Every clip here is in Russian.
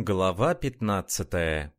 Глава 15.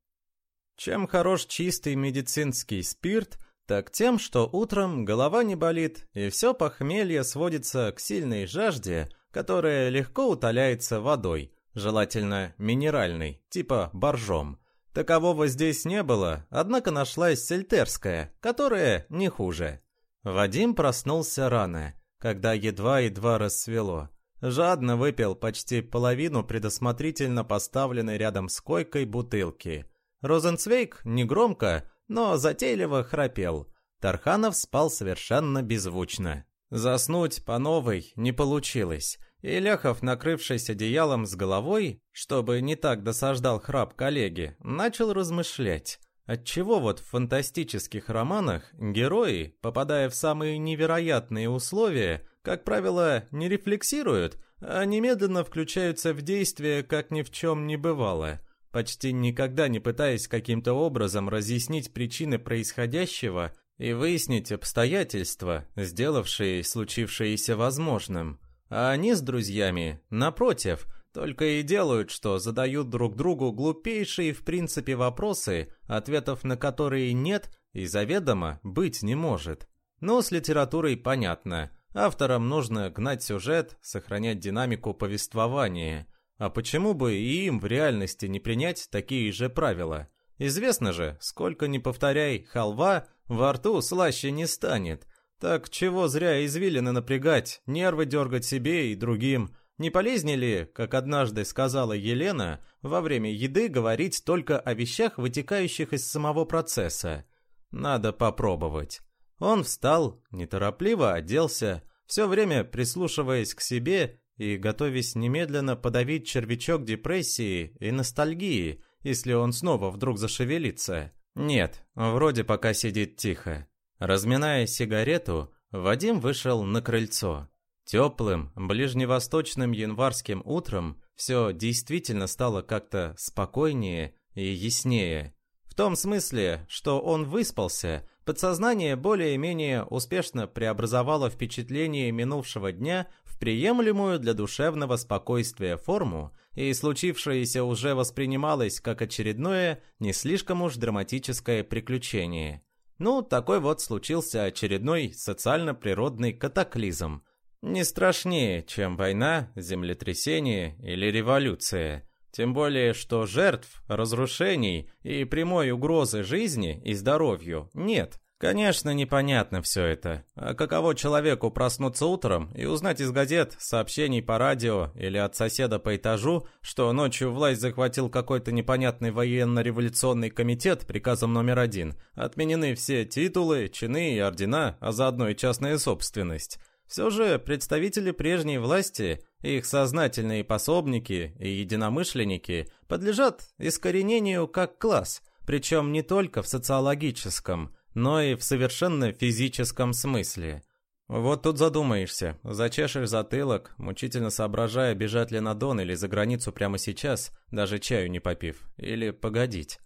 Чем хорош чистый медицинский спирт, так тем, что утром голова не болит, и все похмелье сводится к сильной жажде, которая легко утоляется водой, желательно минеральной, типа боржом. Такового здесь не было, однако нашлась сельтерская, которая не хуже. Вадим проснулся рано, когда едва-едва рассвело. Жадно выпил почти половину предусмотрительно поставленной рядом с койкой бутылки. Розенцвейк негромко, но затейливо храпел. Тарханов спал совершенно беззвучно. Заснуть по новой не получилось, и Ляхов, накрывшись одеялом с головой, чтобы не так досаждал храп коллеги, начал размышлять. Отчего вот в фантастических романах герои, попадая в самые невероятные условия, как правило, не рефлексируют, а немедленно включаются в действие, как ни в чем не бывало, почти никогда не пытаясь каким-то образом разъяснить причины происходящего и выяснить обстоятельства, сделавшие случившееся возможным. А они с друзьями, напротив, только и делают, что задают друг другу глупейшие в принципе вопросы, ответов на которые нет и заведомо быть не может. Но с литературой понятно – Авторам нужно гнать сюжет, сохранять динамику повествования. А почему бы и им в реальности не принять такие же правила? Известно же, сколько ни повторяй, халва во рту слаще не станет. Так чего зря извилины напрягать, нервы дергать себе и другим? Не полезнее ли, как однажды сказала Елена, во время еды говорить только о вещах, вытекающих из самого процесса? Надо попробовать. Он встал, неторопливо оделся, все время прислушиваясь к себе и готовясь немедленно подавить червячок депрессии и ностальгии, если он снова вдруг зашевелится. Нет, вроде пока сидит тихо. Разминая сигарету, Вадим вышел на крыльцо. Теплым, ближневосточным январским утром все действительно стало как-то спокойнее и яснее. В том смысле, что он выспался, Подсознание более-менее успешно преобразовало впечатление минувшего дня в приемлемую для душевного спокойствия форму, и случившееся уже воспринималось как очередное, не слишком уж драматическое приключение. Ну, такой вот случился очередной социально-природный катаклизм. Не страшнее, чем война, землетрясение или революция. Тем более, что жертв, разрушений и прямой угрозы жизни и здоровью нет. Конечно, непонятно все это. А каково человеку проснуться утром и узнать из газет, сообщений по радио или от соседа по этажу, что ночью власть захватил какой-то непонятный военно-революционный комитет приказом номер один. Отменены все титулы, чины и ордена, а заодно и частная собственность. Все же представители прежней власти, их сознательные пособники и единомышленники подлежат искоренению как класс, причем не только в социологическом, но и в совершенно физическом смысле. Вот тут задумаешься, зачешешь затылок, мучительно соображая, бежать ли на Дон или за границу прямо сейчас, даже чаю не попив, или погодить.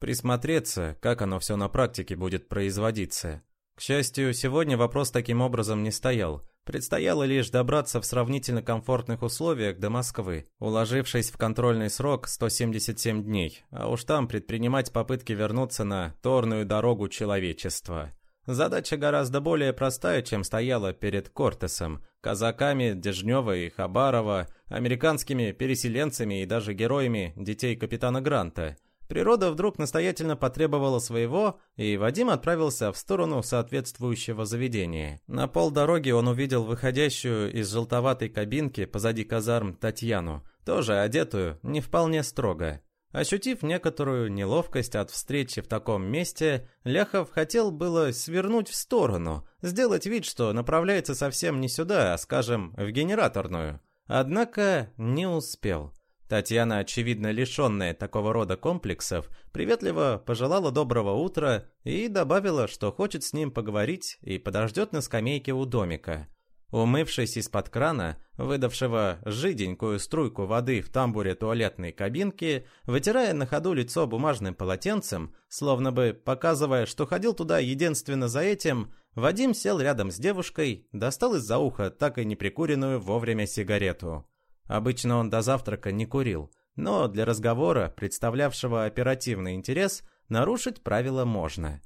Присмотреться, как оно все на практике будет производиться. К счастью, сегодня вопрос таким образом не стоял. Предстояло лишь добраться в сравнительно комфортных условиях до Москвы, уложившись в контрольный срок 177 дней, а уж там предпринимать попытки вернуться на торную дорогу человечества. Задача гораздо более простая, чем стояла перед Кортесом, казаками Дежнева и Хабарова, американскими переселенцами и даже героями детей капитана Гранта – Природа вдруг настоятельно потребовала своего, и Вадим отправился в сторону соответствующего заведения. На полдороги он увидел выходящую из желтоватой кабинки позади казарм Татьяну, тоже одетую, не вполне строго. Ощутив некоторую неловкость от встречи в таком месте, Ляхов хотел было свернуть в сторону, сделать вид, что направляется совсем не сюда, а, скажем, в генераторную. Однако не успел. Татьяна, очевидно лишенная такого рода комплексов, приветливо пожелала доброго утра и добавила, что хочет с ним поговорить и подождет на скамейке у домика. Умывшись из-под крана, выдавшего жиденькую струйку воды в тамбуре туалетной кабинки, вытирая на ходу лицо бумажным полотенцем, словно бы показывая, что ходил туда единственно за этим, Вадим сел рядом с девушкой, достал из-за уха так и не прикуренную вовремя сигарету. Обычно он до завтрака не курил, но для разговора, представлявшего оперативный интерес, нарушить правила можно.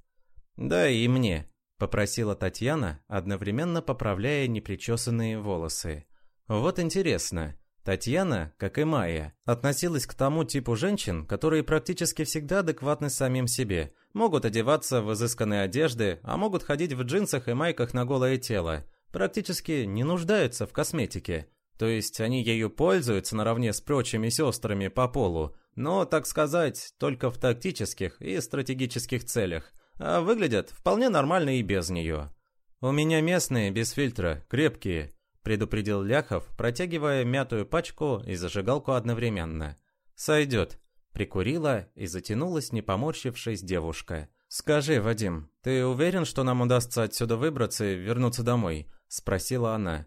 «Да и мне», — попросила Татьяна, одновременно поправляя непричесанные волосы. «Вот интересно, Татьяна, как и Майя, относилась к тому типу женщин, которые практически всегда адекватны самим себе, могут одеваться в изысканные одежды, а могут ходить в джинсах и майках на голое тело, практически не нуждаются в косметике. То есть они ею пользуются наравне с прочими сестрами по полу, но, так сказать, только в тактических и стратегических целях, а выглядят вполне нормально и без нее. У меня местные, без фильтра, крепкие, предупредил Ляхов, протягивая мятую пачку и зажигалку одновременно. «Сойдет». Прикурила и затянулась, не поморщившись, девушка. «Скажи, Вадим, ты уверен, что нам удастся отсюда выбраться и вернуться домой?» Спросила она.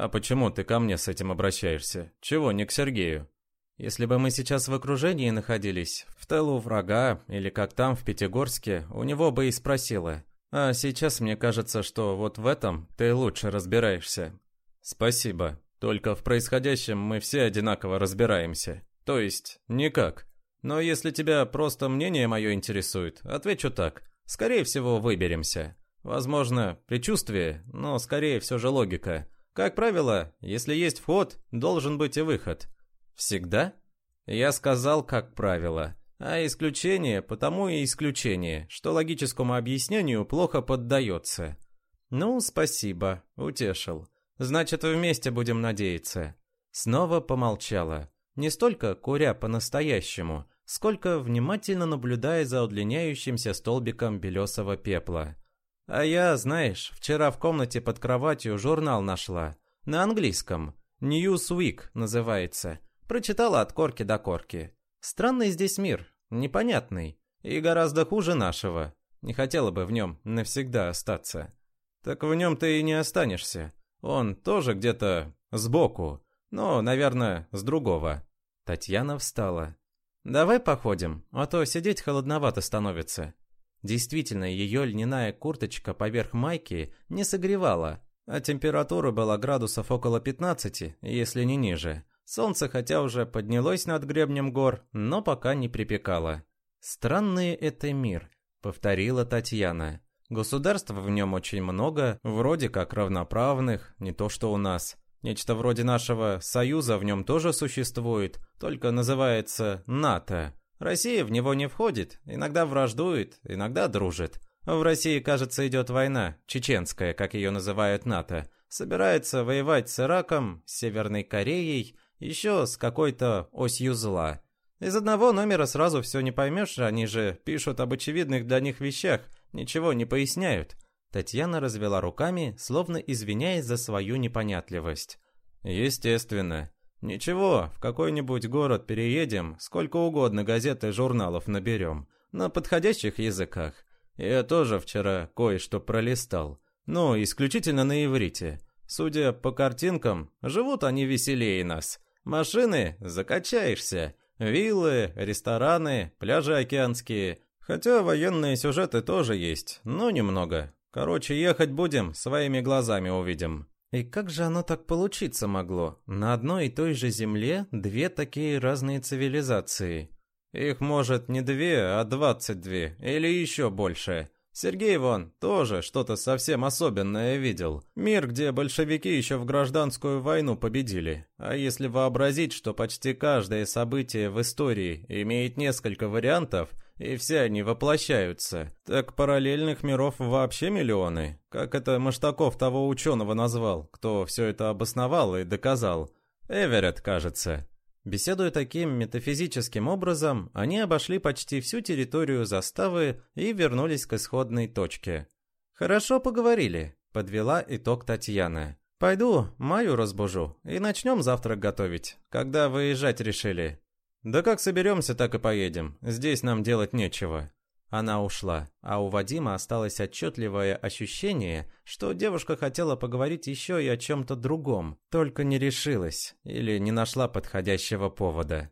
«А почему ты ко мне с этим обращаешься? Чего не к Сергею?» «Если бы мы сейчас в окружении находились, в тылу врага, или как там, в Пятигорске, у него бы и спросила. А сейчас мне кажется, что вот в этом ты лучше разбираешься. «Спасибо. Только в происходящем мы все одинаково разбираемся. То есть, никак. Но если тебя просто мнение мое интересует, отвечу так. Скорее всего, выберемся. Возможно, предчувствие, но скорее все же логика. Как правило, если есть вход, должен быть и выход. Всегда? Я сказал, как правило. А исключение, потому и исключение, что логическому объяснению плохо поддается. Ну, спасибо, утешил. Значит, вместе будем надеяться. Снова помолчала. Не столько куря по-настоящему, сколько внимательно наблюдая за удлиняющимся столбиком белесого пепла. А я, знаешь, вчера в комнате под кроватью журнал нашла. На английском. Newsweek называется. Прочитала от корки до корки. Странный здесь мир, непонятный. И гораздо хуже нашего. Не хотела бы в нем навсегда остаться. Так в нем ты и не останешься. Он тоже где-то сбоку, но, наверное, с другого. Татьяна встала. «Давай походим, а то сидеть холодновато становится». Действительно, ее льняная курточка поверх майки не согревала, а температура была градусов около 15, если не ниже. Солнце хотя уже поднялось над гребнем гор, но пока не припекало. «Странный это мир», — повторила Татьяна. Государств в нем очень много, вроде как равноправных, не то что у нас. Нечто вроде нашего Союза в нем тоже существует, только называется НАТО. Россия в него не входит, иногда враждует, иногда дружит. В России, кажется, идет война, чеченская, как ее называют НАТО. Собирается воевать с Ираком, с Северной Кореей, еще с какой-то осью зла. Из одного номера сразу все не поймешь, они же пишут об очевидных для них вещах – Ничего не поясняют. Татьяна развела руками, словно извиняясь за свою непонятливость. Естественно. Ничего, в какой-нибудь город переедем, сколько угодно газет и журналов наберем. На подходящих языках. Я тоже вчера кое-что пролистал. Ну, исключительно на иврите. Судя по картинкам, живут они веселее нас. Машины – закачаешься. Виллы, рестораны, пляжи океанские. Хотя военные сюжеты тоже есть, но немного. Короче, ехать будем, своими глазами увидим. И как же оно так получиться могло? На одной и той же земле две такие разные цивилизации. Их может не две, а двадцать две, или еще больше. Сергей вон тоже что-то совсем особенное видел. Мир, где большевики еще в гражданскую войну победили. А если вообразить, что почти каждое событие в истории имеет несколько вариантов – и все они воплощаются. Так параллельных миров вообще миллионы. Как это Маштаков того ученого назвал, кто все это обосновал и доказал? Эверетт, кажется. Беседуя таким метафизическим образом, они обошли почти всю территорию заставы и вернулись к исходной точке. «Хорошо поговорили», — подвела итог Татьяна. «Пойду, Маю разбужу, и начнем завтрак готовить. Когда выезжать решили?» «Да как соберемся, так и поедем. Здесь нам делать нечего». Она ушла, а у Вадима осталось отчетливое ощущение, что девушка хотела поговорить еще и о чем-то другом, только не решилась или не нашла подходящего повода.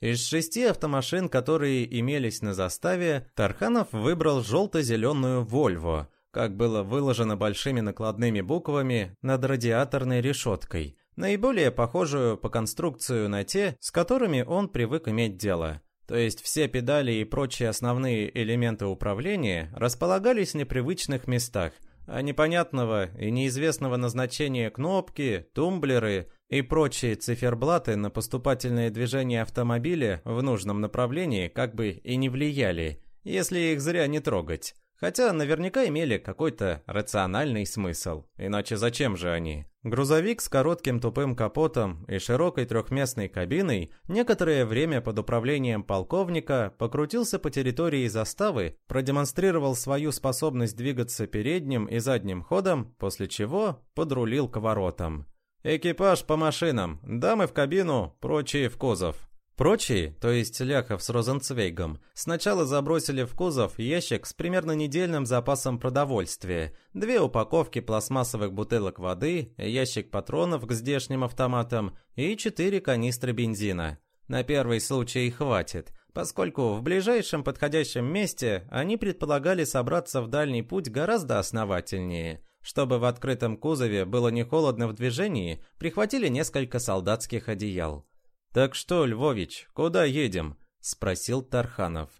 Из шести автомашин, которые имелись на заставе, Тарханов выбрал желто-зеленую «Вольво», как было выложено большими накладными буквами над радиаторной решеткой, наиболее похожую по конструкцию на те, с которыми он привык иметь дело. То есть все педали и прочие основные элементы управления располагались в непривычных местах, а непонятного и неизвестного назначения кнопки, тумблеры и прочие циферблаты на поступательное движение автомобиля в нужном направлении как бы и не влияли, если их зря не трогать. Хотя наверняка имели какой-то рациональный смысл. Иначе зачем же они? Грузовик с коротким тупым капотом и широкой трехместной кабиной некоторое время под управлением полковника покрутился по территории заставы, продемонстрировал свою способность двигаться передним и задним ходом, после чего подрулил к воротам. «Экипаж по машинам, дамы в кабину, прочие в кузов». Прочие, то есть Ляхов с Розенцвейгом, сначала забросили в кузов ящик с примерно недельным запасом продовольствия, две упаковки пластмассовых бутылок воды, ящик патронов к здешним автоматам и четыре канистры бензина. На первый случай хватит, поскольку в ближайшем подходящем месте они предполагали собраться в дальний путь гораздо основательнее. Чтобы в открытом кузове было не холодно в движении, прихватили несколько солдатских одеял. «Так что, Львович, куда едем?» – спросил Тарханов.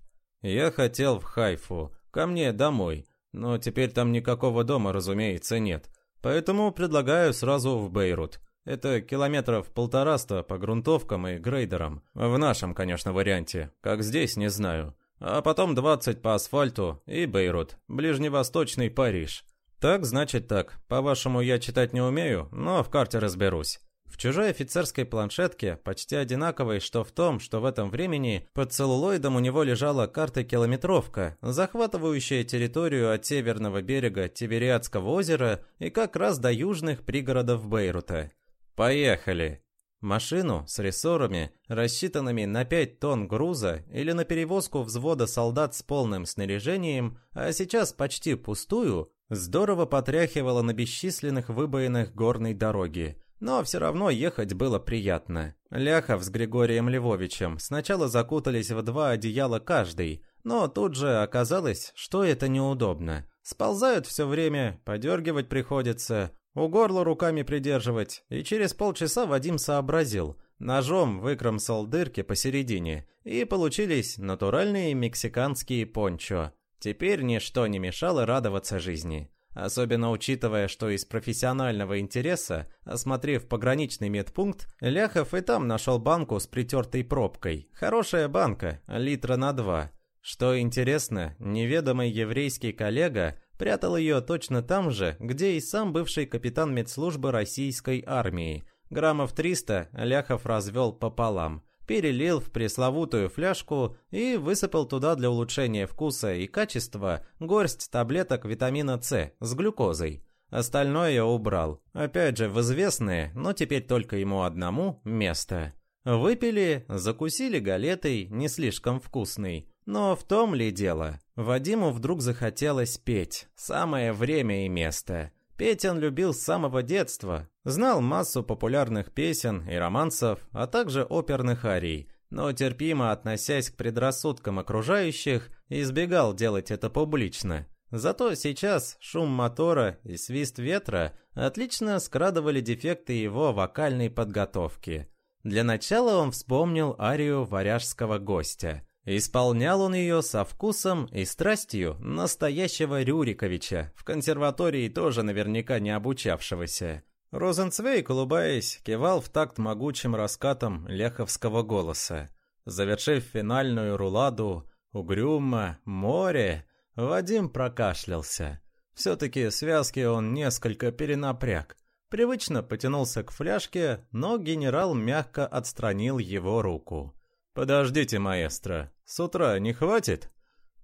«Я хотел в Хайфу, ко мне домой, но теперь там никакого дома, разумеется, нет. Поэтому предлагаю сразу в Бейрут. Это километров полтораста по грунтовкам и грейдерам. В нашем, конечно, варианте. Как здесь, не знаю. А потом 20 по асфальту и Бейрут, ближневосточный Париж. Так, значит так. По-вашему, я читать не умею, но в карте разберусь. В чужой офицерской планшетке, почти одинаковой, что в том, что в этом времени под целлулоидом у него лежала карта-километровка, захватывающая территорию от северного берега Тивериадского озера и как раз до южных пригородов Бейрута. «Поехали!» Машину с рессорами, рассчитанными на 5 тонн груза или на перевозку взвода солдат с полным снаряжением, а сейчас почти пустую, здорово потряхивало на бесчисленных выбоинах горной дороги – но все равно ехать было приятно. Ляхов с Григорием Львовичем сначала закутались в два одеяла каждый, но тут же оказалось, что это неудобно. Сползают все время, подергивать приходится, у горла руками придерживать, и через полчаса Вадим сообразил. Ножом выкромсал дырки посередине, и получились натуральные мексиканские пончо. Теперь ничто не мешало радоваться жизни. Особенно учитывая, что из профессионального интереса, осмотрев пограничный медпункт, Ляхов и там нашел банку с притертой пробкой. Хорошая банка, литра на два. Что интересно, неведомый еврейский коллега прятал ее точно там же, где и сам бывший капитан медслужбы российской армии. Граммов 300 Ляхов развел пополам перелил в пресловутую фляжку и высыпал туда для улучшения вкуса и качества горсть таблеток витамина С с глюкозой. Остальное убрал. Опять же, в известное, но теперь только ему одному, место. Выпили, закусили галетой, не слишком вкусной. Но в том ли дело? Вадиму вдруг захотелось петь. Самое время и место. Петь он любил с самого детства, знал массу популярных песен и романсов, а также оперных арий, но терпимо относясь к предрассудкам окружающих, избегал делать это публично. Зато сейчас шум мотора и свист ветра отлично скрадывали дефекты его вокальной подготовки. Для начала он вспомнил арию варяжского гостя – Исполнял он ее со вкусом и страстью настоящего Рюриковича, в консерватории тоже наверняка не обучавшегося. Розенцвейк, улыбаясь, кивал в такт могучим раскатом ляховского голоса. Завершив финальную руладу «Угрюмо, море», Вадим прокашлялся. Все-таки связки он несколько перенапряг. Привычно потянулся к фляжке, но генерал мягко отстранил его руку. «Подождите, маэстро, с утра не хватит?»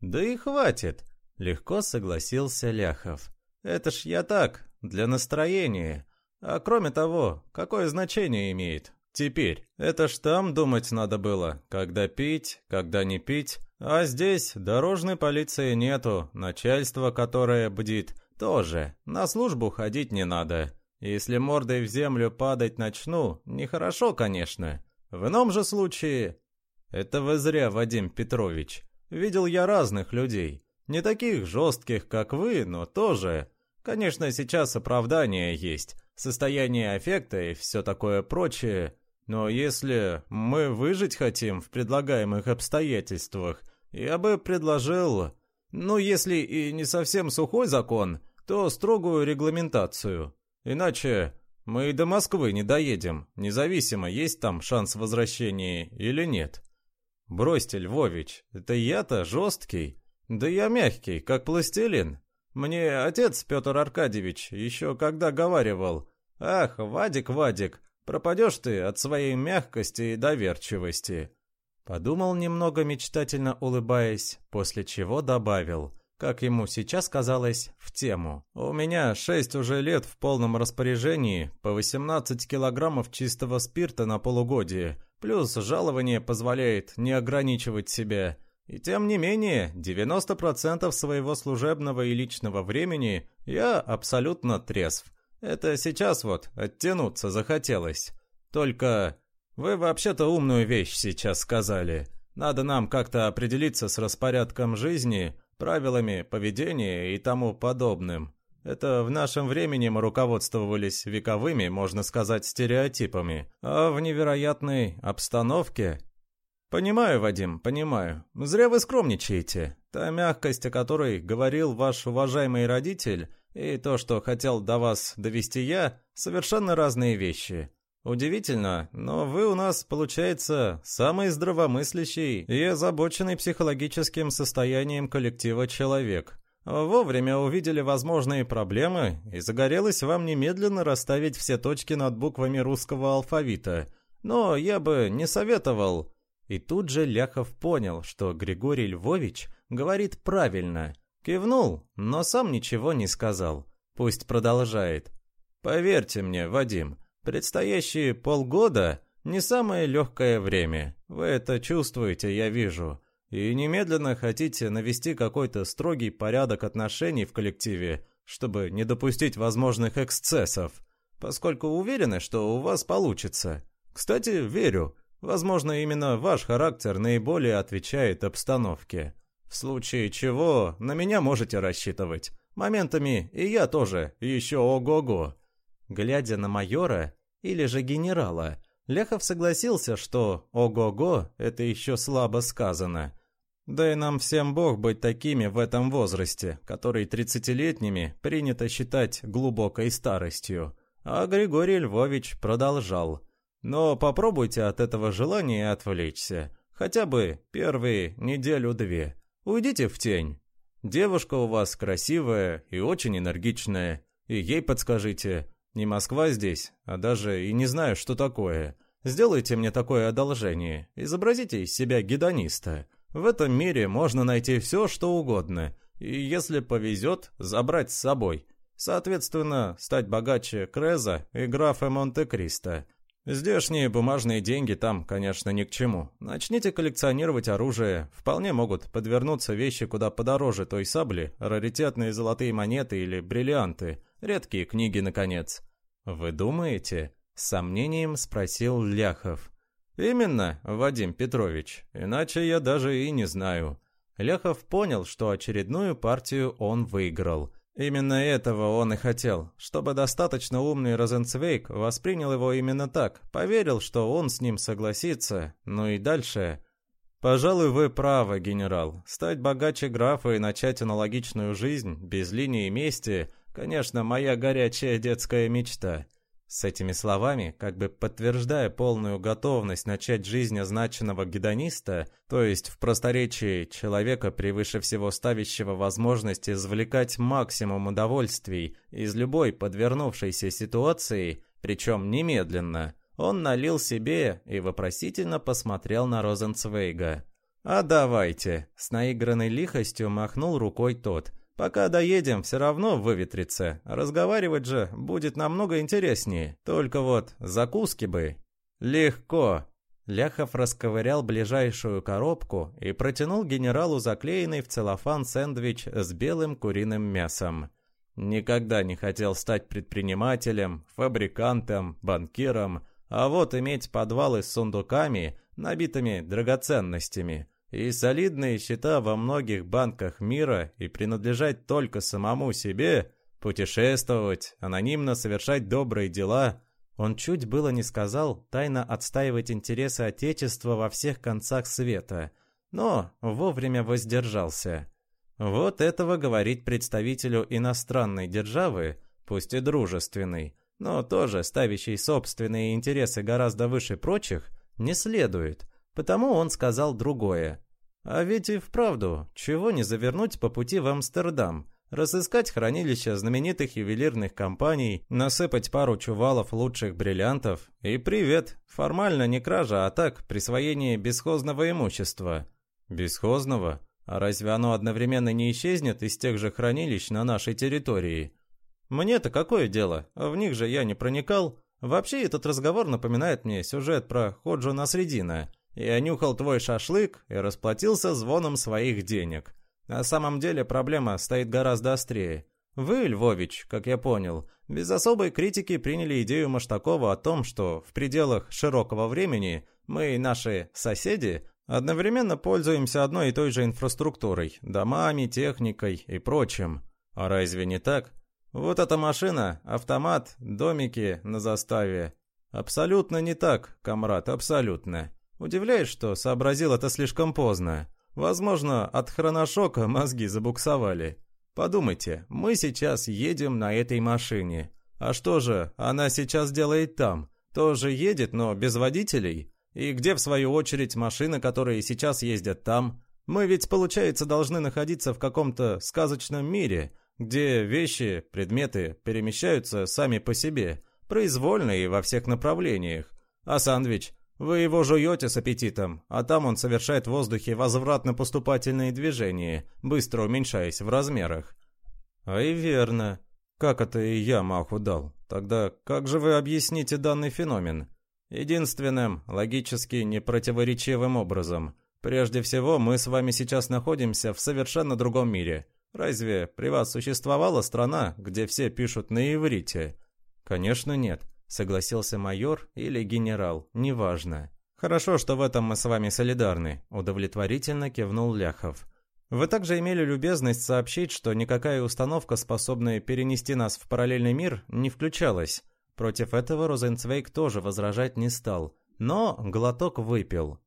«Да и хватит», — легко согласился Ляхов. «Это ж я так, для настроения. А кроме того, какое значение имеет? Теперь, это ж там думать надо было, когда пить, когда не пить. А здесь дорожной полиции нету, начальство, которое бдит, тоже. На службу ходить не надо. Если мордой в землю падать начну, нехорошо, конечно. В ином же случае «Это вы зря, Вадим Петрович. Видел я разных людей. Не таких жестких, как вы, но тоже. Конечно, сейчас оправдание есть, состояние аффекта и все такое прочее, но если мы выжить хотим в предлагаемых обстоятельствах, я бы предложил, ну, если и не совсем сухой закон, то строгую регламентацию. Иначе мы и до Москвы не доедем, независимо, есть там шанс возвращения или нет. Бросьте, Львович, это я-то жесткий, да я мягкий, как пластилин. Мне отец Петр Аркадьевич еще когда говаривал, «Ах, Вадик, Вадик, пропадешь ты от своей мягкости и доверчивости». Подумал немного мечтательно улыбаясь, после чего добавил – как ему сейчас казалось, в тему. «У меня шесть уже лет в полном распоряжении, по 18 килограммов чистого спирта на полугодие, плюс жалование позволяет не ограничивать себя. И тем не менее, 90% своего служебного и личного времени я абсолютно трезв. Это сейчас вот оттянуться захотелось. Только вы вообще-то умную вещь сейчас сказали. Надо нам как-то определиться с распорядком жизни, правилами поведения и тому подобным. Это в нашем времени мы руководствовались вековыми, можно сказать, стереотипами, а в невероятной обстановке... Понимаю, Вадим, понимаю. Зря вы скромничаете. Та мягкость, о которой говорил ваш уважаемый родитель, и то, что хотел до вас довести я, совершенно разные вещи. Удивительно, но вы у нас, получается, самый здравомыслящий и озабоченный психологическим состоянием коллектива человек. Вовремя увидели возможные проблемы, и загорелось вам немедленно расставить все точки над буквами русского алфавита. Но я бы не советовал. И тут же Ляхов понял, что Григорий Львович говорит правильно. Кивнул, но сам ничего не сказал. Пусть продолжает. Поверьте мне, Вадим, Предстоящие полгода – не самое легкое время. Вы это чувствуете, я вижу. И немедленно хотите навести какой-то строгий порядок отношений в коллективе, чтобы не допустить возможных эксцессов, поскольку уверены, что у вас получится. Кстати, верю. Возможно, именно ваш характер наиболее отвечает обстановке. В случае чего, на меня можете рассчитывать. Моментами и я тоже, еще ого-го. Глядя на майора или же генерала, Ляхов согласился, что «ого-го» — это еще слабо сказано. Да и нам всем бог быть такими в этом возрасте, который тридцатилетними принято считать глубокой старостью. А Григорий Львович продолжал. Но попробуйте от этого желания отвлечься. Хотя бы первые неделю-две. Уйдите в тень. Девушка у вас красивая и очень энергичная. И ей подскажите, не Москва здесь, а даже и не знаю, что такое. Сделайте мне такое одолжение. Изобразите из себя гедониста. В этом мире можно найти все, что угодно. И если повезет, забрать с собой. Соответственно, стать богаче Креза и графа Монте-Кристо. Здешние бумажные деньги там, конечно, ни к чему. Начните коллекционировать оружие. Вполне могут подвернуться вещи куда подороже той сабли, раритетные золотые монеты или бриллианты. Редкие книги, наконец. «Вы думаете?» — с сомнением спросил Ляхов. «Именно, Вадим Петрович. Иначе я даже и не знаю». Ляхов понял, что очередную партию он выиграл. Именно этого он и хотел, чтобы достаточно умный Розенцвейк воспринял его именно так, поверил, что он с ним согласится, ну и дальше... «Пожалуй, вы правы, генерал. Стать богаче графа и начать аналогичную жизнь, без линии мести, Конечно, моя горячая детская мечта. С этими словами, как бы подтверждая полную готовность начать жизнь означенного гедониста, то есть в просторечии человека, превыше всего ставящего возможность извлекать максимум удовольствий из любой подвернувшейся ситуации, причем немедленно, он налил себе и вопросительно посмотрел на Розенцвейга. «А давайте!» — с наигранной лихостью махнул рукой тот — Пока доедем, все равно выветрится. Разговаривать же будет намного интереснее. Только вот закуски бы. Легко. Ляхов расковырял ближайшую коробку и протянул генералу заклеенный в целлофан сэндвич с белым куриным мясом. Никогда не хотел стать предпринимателем, фабрикантом, банкиром, а вот иметь подвалы с сундуками, набитыми драгоценностями – и солидные счета во многих банках мира и принадлежать только самому себе, Путешествовать, анонимно совершать добрые дела. Он чуть было не сказал тайно отстаивать интересы Отечества во всех концах света, но вовремя воздержался. Вот этого говорить представителю иностранной державы, пусть и дружественной, но тоже ставящей собственные интересы гораздо выше прочих, не следует, потому он сказал другое. А ведь и вправду, чего не завернуть по пути в Амстердам, разыскать хранилище знаменитых ювелирных компаний, насыпать пару чувалов лучших бриллиантов и привет, формально не кража, а так присвоение бесхозного имущества. Бесхозного? А разве оно одновременно не исчезнет из тех же хранилищ на нашей территории? Мне-то какое дело? В них же я не проникал. Вообще этот разговор напоминает мне сюжет про Ходжу Насредина. Я нюхал твой шашлык и расплатился звоном своих денег. На самом деле проблема стоит гораздо острее. Вы, Львович, как я понял, без особой критики приняли идею Маштакова о том, что в пределах широкого времени мы и наши соседи одновременно пользуемся одной и той же инфраструктурой, домами, техникой и прочим. А разве не так? Вот эта машина, автомат, домики на заставе. Абсолютно не так, комрад, абсолютно. Удивляюсь, что сообразил это слишком поздно. Возможно, от хроношока мозги забуксовали. Подумайте, мы сейчас едем на этой машине. А что же она сейчас делает там? Тоже едет, но без водителей? И где, в свою очередь, машины, которые сейчас ездят там? Мы ведь, получается, должны находиться в каком-то сказочном мире, где вещи, предметы перемещаются сами по себе, произвольно и во всех направлениях. А сандвич вы его жуете с аппетитом, а там он совершает в воздухе возвратно-поступательные движения, быстро уменьшаясь в размерах. А и верно. Как это и я маху дал? Тогда как же вы объясните данный феномен? Единственным, логически непротиворечивым образом. Прежде всего, мы с вами сейчас находимся в совершенно другом мире. Разве при вас существовала страна, где все пишут на иврите? Конечно, нет согласился майор или генерал, неважно. Хорошо, что в этом мы с вами солидарны, удовлетворительно кивнул Ляхов. Вы также имели любезность сообщить, что никакая установка, способная перенести нас в параллельный мир, не включалась. Против этого Розенцвейк тоже возражать не стал, но глоток выпил.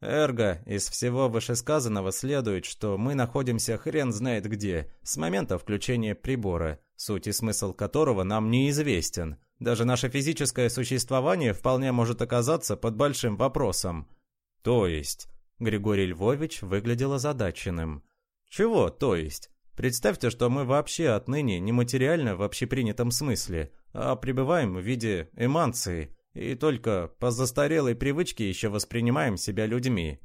Эрго, из всего вышесказанного следует, что мы находимся хрен знает где, с момента включения прибора, суть и смысл которого нам неизвестен. Даже наше физическое существование вполне может оказаться под большим вопросом. То есть, Григорий Львович выглядел озадаченным. Чего то есть? Представьте, что мы вообще отныне не материально в общепринятом смысле, а пребываем в виде эманции, и только по застарелой привычке еще воспринимаем себя людьми.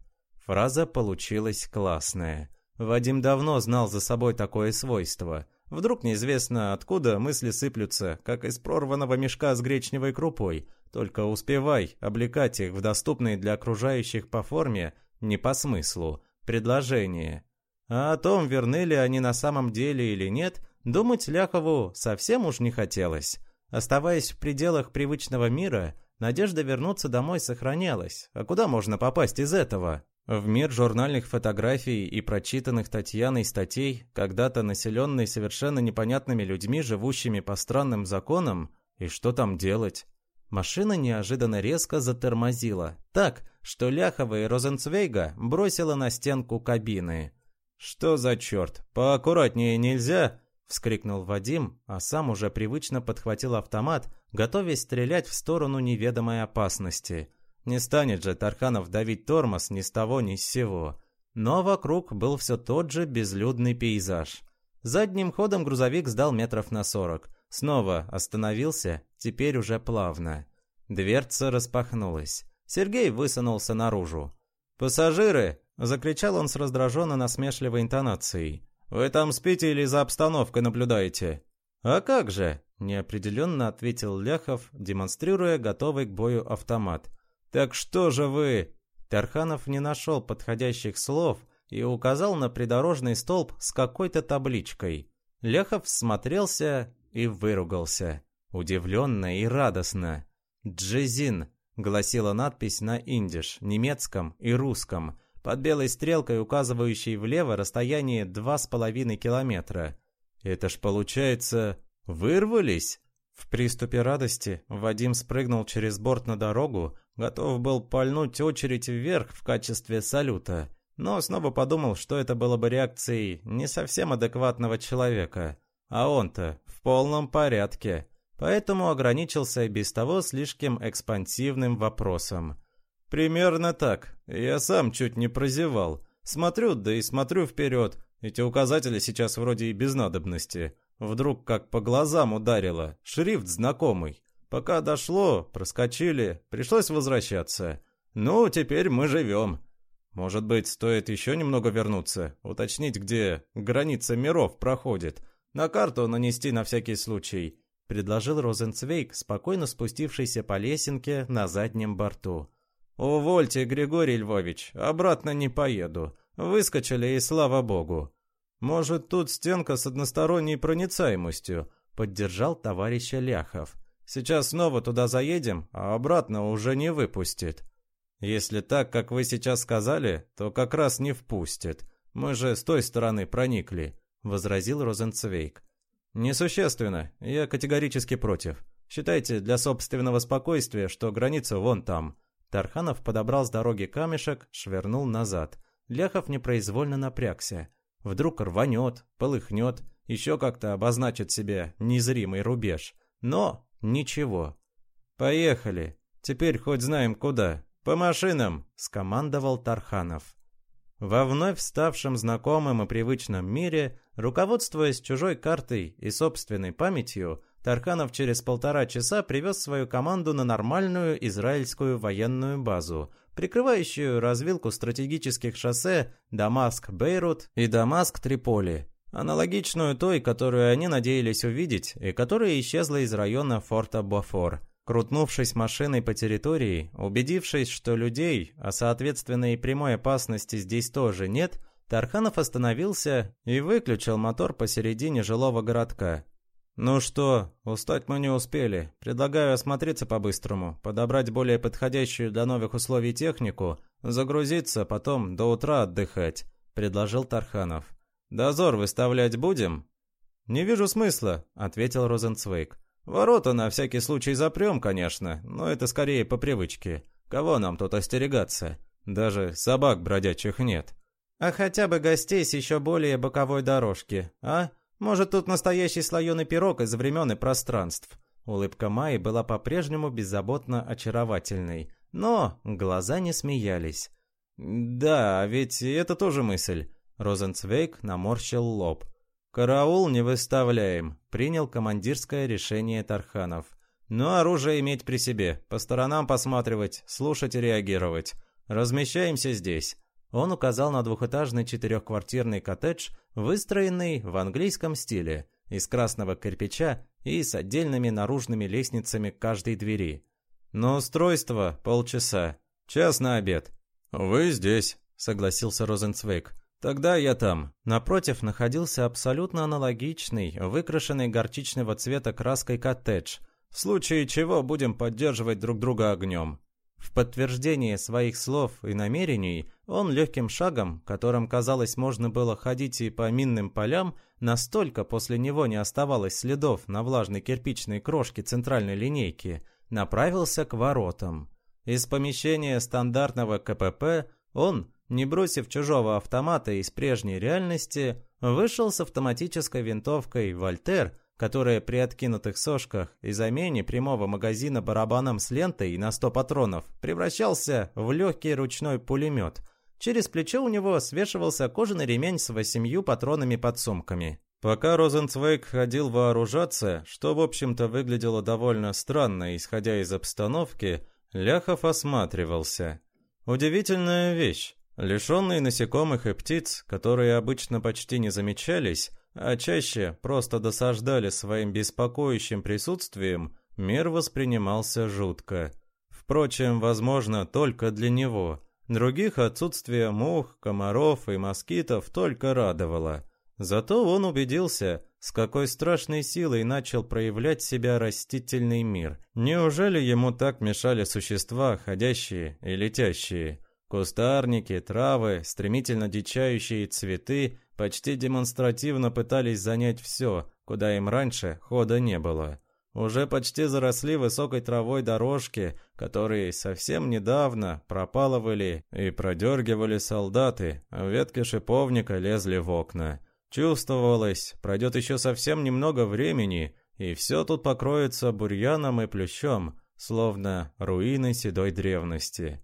Фраза получилась классная. Вадим давно знал за собой такое свойство. Вдруг неизвестно откуда мысли сыплются, как из прорванного мешка с гречневой крупой. Только успевай облекать их в доступные для окружающих по форме, не по смыслу, предложения. А о том, верны ли они на самом деле или нет, думать Ляхову совсем уж не хотелось. Оставаясь в пределах привычного мира, надежда вернуться домой сохранялась. А куда можно попасть из этого? В мир журнальных фотографий и прочитанных Татьяной статей, когда-то населенный совершенно непонятными людьми, живущими по странным законам, и что там делать? Машина неожиданно резко затормозила, так, что Ляхова и Розенцвейга бросила на стенку кабины. «Что за черт? Поаккуратнее нельзя?» вскрикнул Вадим, а сам уже привычно подхватил автомат, готовясь стрелять в сторону неведомой опасности. Не станет же Тарханов давить тормоз ни с того ни с сего. Но вокруг был все тот же безлюдный пейзаж. Задним ходом грузовик сдал метров на сорок. Снова остановился, теперь уже плавно. Дверца распахнулась. Сергей высунулся наружу. «Пассажиры!» – закричал он с раздраженно насмешливой интонацией. «Вы там спите или за обстановкой наблюдаете?» «А как же?» – неопределенно ответил Ляхов, демонстрируя готовый к бою автомат. «Так что же вы?» Тарханов не нашел подходящих слов и указал на придорожный столб с какой-то табличкой. Ляхов смотрелся и выругался, удивленно и радостно. «Джезин», — гласила надпись на индиш, немецком и русском, под белой стрелкой, указывающей влево расстояние два с половиной километра. Это ж получается... Вырвались? В приступе радости Вадим спрыгнул через борт на дорогу, готов был пальнуть очередь вверх в качестве салюта, но снова подумал, что это было бы реакцией не совсем адекватного человека. А он-то в полном порядке, поэтому ограничился и без того слишком экспансивным вопросом. «Примерно так. Я сам чуть не прозевал. Смотрю, да и смотрю вперед. Эти указатели сейчас вроде и без надобности. Вдруг как по глазам ударило. Шрифт знакомый. Пока дошло, проскочили, пришлось возвращаться. Ну, теперь мы живем. Может быть, стоит еще немного вернуться, уточнить, где граница миров проходит. На карту нанести на всякий случай, предложил Розенцвейк, спокойно спустившийся по лесенке на заднем борту. «Увольте, Григорий Львович, обратно не поеду. Выскочили, и слава богу. «Может, тут стенка с односторонней проницаемостью», — поддержал товарища Ляхов. «Сейчас снова туда заедем, а обратно уже не выпустит». «Если так, как вы сейчас сказали, то как раз не впустит. Мы же с той стороны проникли», — возразил Розенцвейк. «Несущественно. Я категорически против. Считайте для собственного спокойствия, что граница вон там». Тарханов подобрал с дороги камешек, швырнул назад. Ляхов непроизвольно напрягся. Вдруг рванет, полыхнет, еще как-то обозначит себе незримый рубеж. Но ничего. «Поехали. Теперь хоть знаем куда. По машинам!» – скомандовал Тарханов. Во вновь ставшем знакомом и привычном мире, руководствуясь чужой картой и собственной памятью, Тарханов через полтора часа привез свою команду на нормальную израильскую военную базу, прикрывающую развилку стратегических шоссе Дамаск-Бейрут и Дамаск-Триполи, аналогичную той, которую они надеялись увидеть и которая исчезла из района форта Бофор. Крутнувшись машиной по территории, убедившись, что людей, а соответственно и прямой опасности здесь тоже нет, Тарханов остановился и выключил мотор посередине жилого городка. «Ну что, устать мы не успели. Предлагаю осмотреться по-быстрому, подобрать более подходящую для новых условий технику, загрузиться, потом до утра отдыхать», — предложил Тарханов. «Дозор выставлять будем?» «Не вижу смысла», — ответил Розенцвейк. «Ворота на всякий случай запрем, конечно, но это скорее по привычке. Кого нам тут остерегаться? Даже собак бродячих нет». «А хотя бы гостей с еще более боковой дорожки, а?» Может, тут настоящий слоеный пирог из времен и пространств. Улыбка Майи была по-прежнему беззаботно очаровательной, но глаза не смеялись. «Да, ведь это тоже мысль». Розенцвейк наморщил лоб. «Караул не выставляем», — принял командирское решение Тарханов. «Но оружие иметь при себе, по сторонам посматривать, слушать и реагировать. Размещаемся здесь. Он указал на двухэтажный четырехквартирный коттедж, выстроенный в английском стиле, из красного кирпича и с отдельными наружными лестницами каждой двери. «Но устройство полчаса. Час на обед». «Вы здесь», — согласился Розенцвейк. «Тогда я там». Напротив находился абсолютно аналогичный, выкрашенный горчичного цвета краской коттедж, в случае чего будем поддерживать друг друга огнем. В подтверждение своих слов и намерений он легким шагом, которым, казалось, можно было ходить и по минным полям, настолько после него не оставалось следов на влажной кирпичной крошке центральной линейки, направился к воротам. Из помещения стандартного КПП он, не бросив чужого автомата из прежней реальности, вышел с автоматической винтовкой «Вольтер», которая при откинутых сошках и замене прямого магазина барабаном с лентой на 100 патронов превращался в легкий ручной пулемет. Через плечо у него свешивался кожаный ремень с восемью патронами под сумками. Пока Розенцвейк ходил вооружаться, что в общем-то выглядело довольно странно, исходя из обстановки, Ляхов осматривался. Удивительная вещь. Лишенные насекомых и птиц, которые обычно почти не замечались, а чаще просто досаждали своим беспокоящим присутствием, мир воспринимался жутко. Впрочем, возможно, только для него. Других отсутствие мух, комаров и москитов только радовало. Зато он убедился, с какой страшной силой начал проявлять себя растительный мир. Неужели ему так мешали существа, ходящие и летящие? Кустарники, травы, стремительно дичающие цветы почти демонстративно пытались занять все, куда им раньше хода не было. Уже почти заросли высокой травой дорожки, которые совсем недавно пропалывали и продергивали солдаты, а ветки шиповника лезли в окна. Чувствовалось, пройдет еще совсем немного времени, и все тут покроется бурьяном и плющом, словно руины седой древности.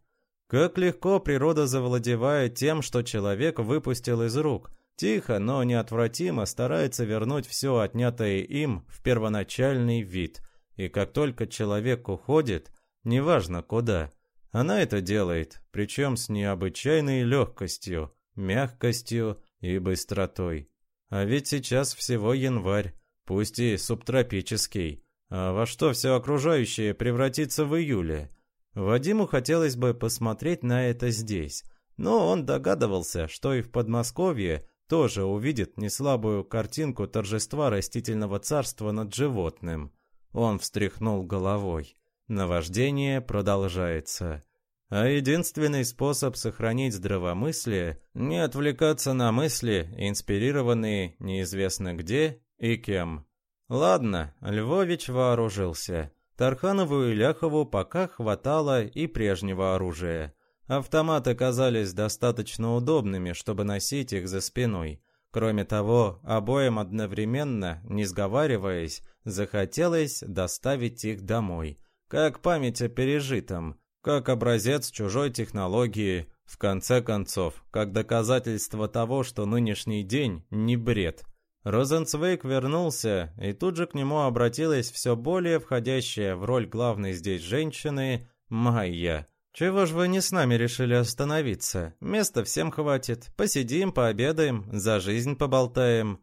Как легко природа завладевает тем, что человек выпустил из рук – Тихо, но неотвратимо старается вернуть все отнятое им в первоначальный вид. И как только человек уходит, неважно куда, она это делает, причем с необычайной легкостью, мягкостью и быстротой. А ведь сейчас всего январь, пусть и субтропический. А во что все окружающее превратится в июле? Вадиму хотелось бы посмотреть на это здесь, но он догадывался, что и в Подмосковье тоже увидит неслабую картинку торжества растительного царства над животным. Он встряхнул головой. Наваждение продолжается. А единственный способ сохранить здравомыслие – не отвлекаться на мысли, инспирированные неизвестно где и кем. Ладно, Львович вооружился. Тарханову и Ляхову пока хватало и прежнего оружия. Автоматы казались достаточно удобными, чтобы носить их за спиной. Кроме того, обоим одновременно, не сговариваясь, захотелось доставить их домой. Как память о пережитом, как образец чужой технологии, в конце концов, как доказательство того, что нынешний день не бред. Розенцвейк вернулся, и тут же к нему обратилась все более входящая в роль главной здесь женщины Майя – «Чего ж вы не с нами решили остановиться? Места всем хватит. Посидим, пообедаем, за жизнь поболтаем».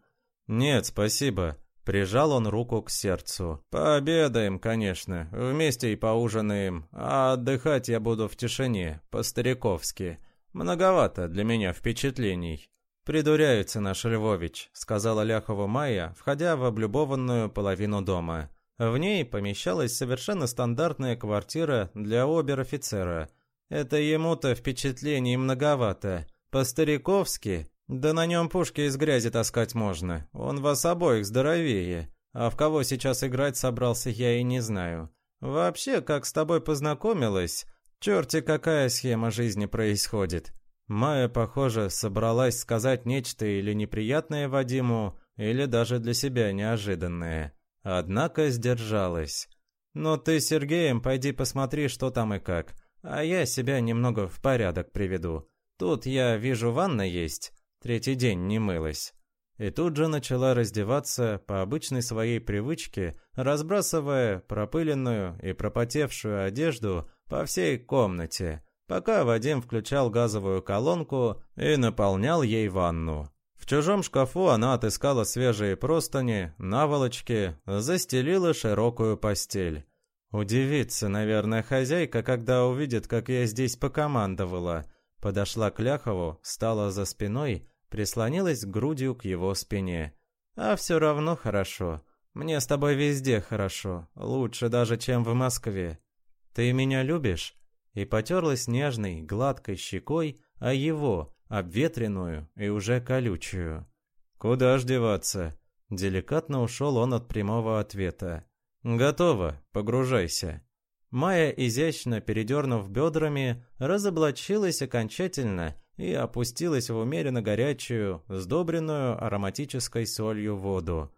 «Нет, спасибо». Прижал он руку к сердцу. «Пообедаем, конечно. Вместе и поужинаем. А отдыхать я буду в тишине, по-стариковски. Многовато для меня впечатлений». «Придуряется наш Львович», — сказала Ляхова Майя, входя в облюбованную половину дома. В ней помещалась совершенно стандартная квартира для обер-офицера. Это ему-то впечатлений многовато. По-стариковски, да на нем пушки из грязи таскать можно. Он вас обоих здоровее. А в кого сейчас играть собрался, я и не знаю. Вообще, как с тобой познакомилась, черти какая схема жизни происходит. Майя, похоже, собралась сказать нечто или неприятное Вадиму, или даже для себя неожиданное. Однако сдержалась. «Ну ты Сергеем пойди посмотри, что там и как, а я себя немного в порядок приведу. Тут, я вижу, ванна есть, третий день не мылась». И тут же начала раздеваться по обычной своей привычке, разбрасывая пропыленную и пропотевшую одежду по всей комнате, пока Вадим включал газовую колонку и наполнял ей ванну. В чужом шкафу она отыскала свежие простыни, наволочки, застелила широкую постель. Удивится, наверное, хозяйка, когда увидит, как я здесь покомандовала. Подошла к Ляхову, стала за спиной, прислонилась грудью к его спине. А все равно хорошо. Мне с тобой везде хорошо, лучше даже, чем в Москве. Ты меня любишь? И потерлась нежной, гладкой щекой, а его, обветренную и уже колючую. «Куда ж деваться?» Деликатно ушел он от прямого ответа. «Готово, погружайся». Майя, изящно передернув бедрами, разоблачилась окончательно и опустилась в умеренно горячую, сдобренную ароматической солью воду.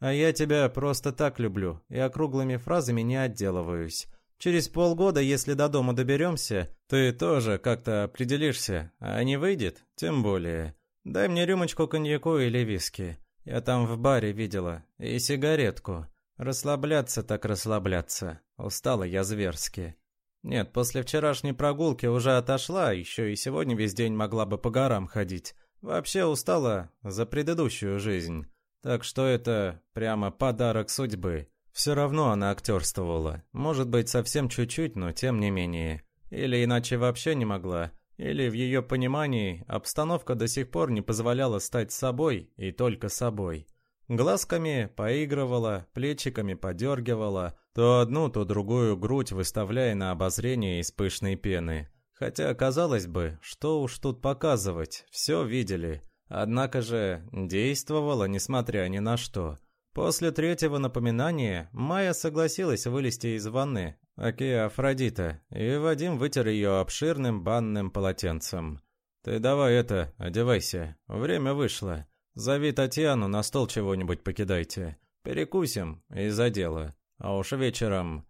«А я тебя просто так люблю и округлыми фразами не отделываюсь. Через полгода, если до дома доберемся, ты тоже как-то определишься, а не выйдет, тем более. Дай мне рюмочку коньяку или виски. Я там в баре видела. И сигаретку. Расслабляться так расслабляться. Устала я зверски. Нет, после вчерашней прогулки уже отошла, еще и сегодня весь день могла бы по горам ходить. Вообще устала за предыдущую жизнь. Так что это прямо подарок судьбы. Все равно она актерствовала. Может быть, совсем чуть-чуть, но тем не менее. Или иначе вообще не могла. Или в ее понимании обстановка до сих пор не позволяла стать собой и только собой. Глазками поигрывала, плечиками подергивала, то одну, то другую грудь выставляя на обозрение из пышной пены. Хотя, казалось бы, что уж тут показывать, все видели. Однако же действовала, несмотря ни на что. После третьего напоминания Майя согласилась вылезти из ванны, окей, Афродита, и Вадим вытер ее обширным банным полотенцем. «Ты давай это, одевайся, время вышло. Зови Татьяну, на стол чего-нибудь покидайте. Перекусим и за дело. А уж вечером...»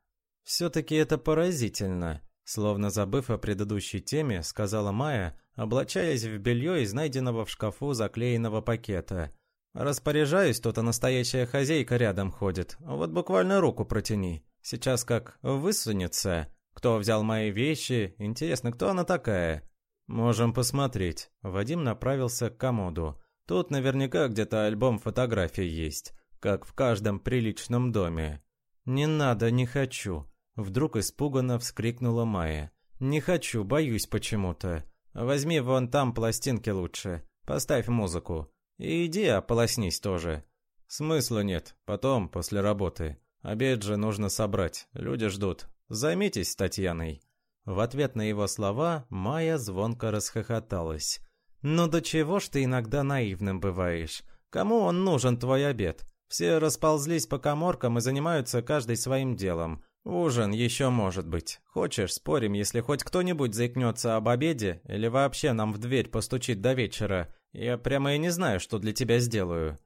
«Все-таки это поразительно», словно забыв о предыдущей теме, сказала Майя, облачаясь в белье из найденного в шкафу заклеенного пакета. Распоряжаюсь, тут а настоящая хозяйка рядом ходит. Вот буквально руку протяни. Сейчас как высунется. Кто взял мои вещи? Интересно, кто она такая? Можем посмотреть. Вадим направился к комоду. Тут наверняка где-то альбом фотографий есть, как в каждом приличном доме. Не надо, не хочу. Вдруг испуганно вскрикнула Майя. Не хочу, боюсь почему-то. Возьми вон там пластинки лучше. Поставь музыку. И иди ополоснись тоже. Смысла нет, потом, после работы. Обед же нужно собрать, люди ждут. Займитесь Татьяной». В ответ на его слова Майя звонко расхохоталась. «Ну до чего ж ты иногда наивным бываешь? Кому он нужен, твой обед? Все расползлись по коморкам и занимаются каждый своим делом. Ужин еще может быть. Хочешь, спорим, если хоть кто-нибудь заикнется об обеде или вообще нам в дверь постучит до вечера, я прямо и не знаю, что для тебя сделаю.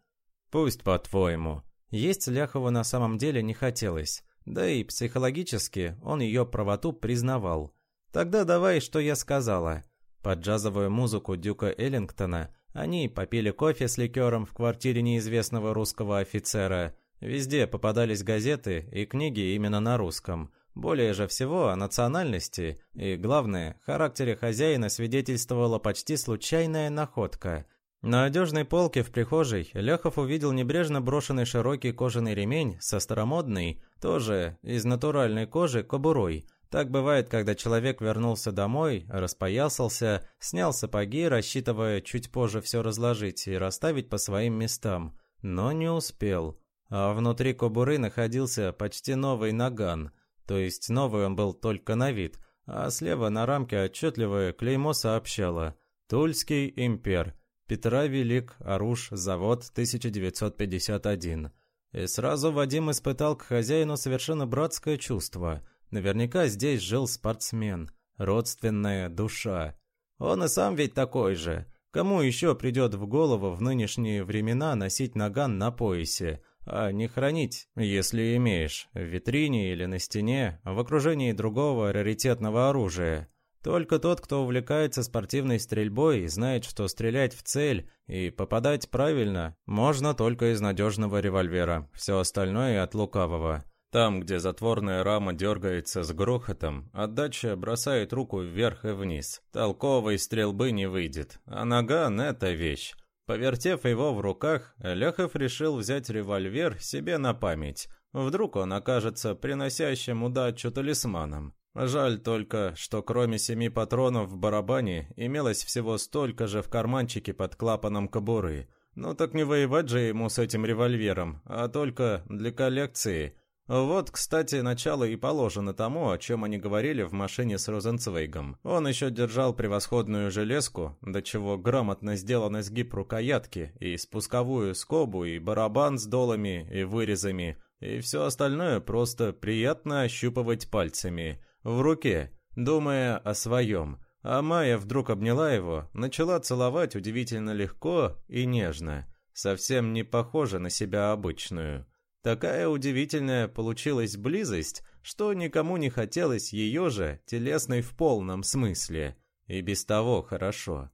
Пусть по-твоему. Есть Ляхову на самом деле не хотелось. Да и психологически он ее правоту признавал. Тогда давай, что я сказала. Под джазовую музыку Дюка Эллингтона они попили кофе с ликером в квартире неизвестного русского офицера. Везде попадались газеты и книги именно на русском. Более же всего о национальности и, главное, характере хозяина свидетельствовала почти случайная находка. На одежной полке в прихожей Ляхов увидел небрежно брошенный широкий кожаный ремень со старомодной, тоже из натуральной кожи, кобурой. Так бывает, когда человек вернулся домой, распоясался, снял сапоги, рассчитывая чуть позже все разложить и расставить по своим местам, но не успел. А внутри кобуры находился почти новый наган – то есть новый он был только на вид, а слева на рамке отчетливое клеймо сообщало «Тульский импер, Петра Велик, Аруш, завод 1951». И сразу Вадим испытал к хозяину совершенно братское чувство. Наверняка здесь жил спортсмен, родственная душа. Он и сам ведь такой же. Кому еще придет в голову в нынешние времена носить наган на поясе? А не хранить, если имеешь, в витрине или на стене, в окружении другого раритетного оружия. Только тот, кто увлекается спортивной стрельбой и знает, что стрелять в цель и попадать правильно, можно только из надежного револьвера, все остальное от лукавого. Там, где затворная рама дергается с грохотом, отдача бросает руку вверх и вниз. Толковой стрельбы не выйдет, а наган — это вещь. Повертев его в руках, Ляхов решил взять револьвер себе на память. Вдруг он окажется приносящим удачу талисманом. Жаль только, что кроме семи патронов в барабане имелось всего столько же в карманчике под клапаном кобуры. Ну так не воевать же ему с этим револьвером, а только для коллекции. Вот, кстати, начало и положено тому, о чем они говорили в машине с Розенцвейгом. Он еще держал превосходную железку, до чего грамотно сделан сгиб рукоятки, и спусковую скобу, и барабан с долами и вырезами, и все остальное просто приятно ощупывать пальцами, в руке, думая о своем. А Майя вдруг обняла его, начала целовать удивительно легко и нежно, совсем не похоже на себя обычную. Такая удивительная получилась близость, что никому не хотелось ее же, телесной в полном смысле. И без того хорошо.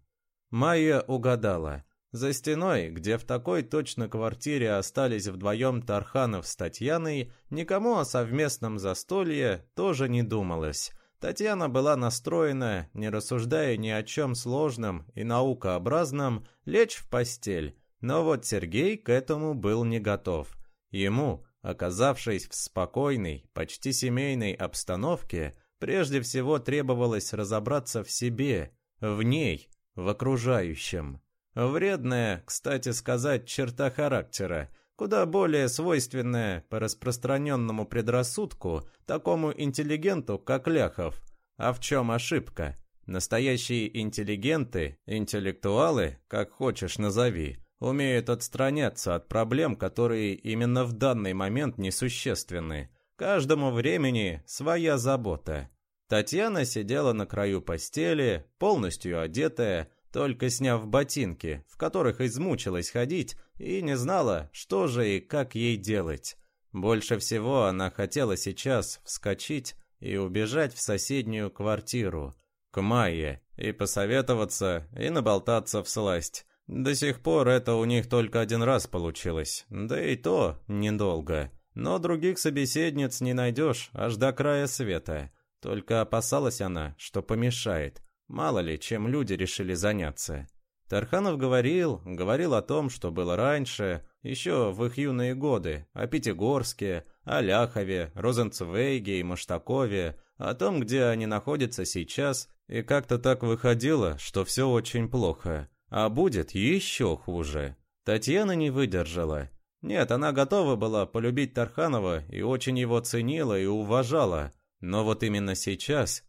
Майя угадала. За стеной, где в такой точно квартире остались вдвоем Тарханов с Татьяной, никому о совместном застолье тоже не думалось. Татьяна была настроена, не рассуждая ни о чем сложном и наукообразном, лечь в постель. Но вот Сергей к этому был не готов. Ему, оказавшись в спокойной, почти семейной обстановке, прежде всего требовалось разобраться в себе, в ней, в окружающем. Вредная, кстати сказать, черта характера, куда более свойственная по распространенному предрассудку такому интеллигенту, как Ляхов. А в чем ошибка? Настоящие интеллигенты, интеллектуалы, как хочешь назови, умеют отстраняться от проблем, которые именно в данный момент несущественны. Каждому времени своя забота. Татьяна сидела на краю постели, полностью одетая, только сняв ботинки, в которых измучилась ходить, и не знала, что же и как ей делать. Больше всего она хотела сейчас вскочить и убежать в соседнюю квартиру, к Майе, и посоветоваться, и наболтаться в сласть. До сих пор это у них только один раз получилось, да и то недолго. Но других собеседниц не найдешь аж до края света. Только опасалась она, что помешает. Мало ли, чем люди решили заняться. Тарханов говорил, говорил о том, что было раньше, еще в их юные годы, о Пятигорске, о Ляхове, Розенцвейге и Маштакове, о том, где они находятся сейчас, и как-то так выходило, что все очень плохо, а будет еще хуже. Татьяна не выдержала. Нет, она готова была полюбить Тарханова и очень его ценила и уважала, но вот именно сейчас...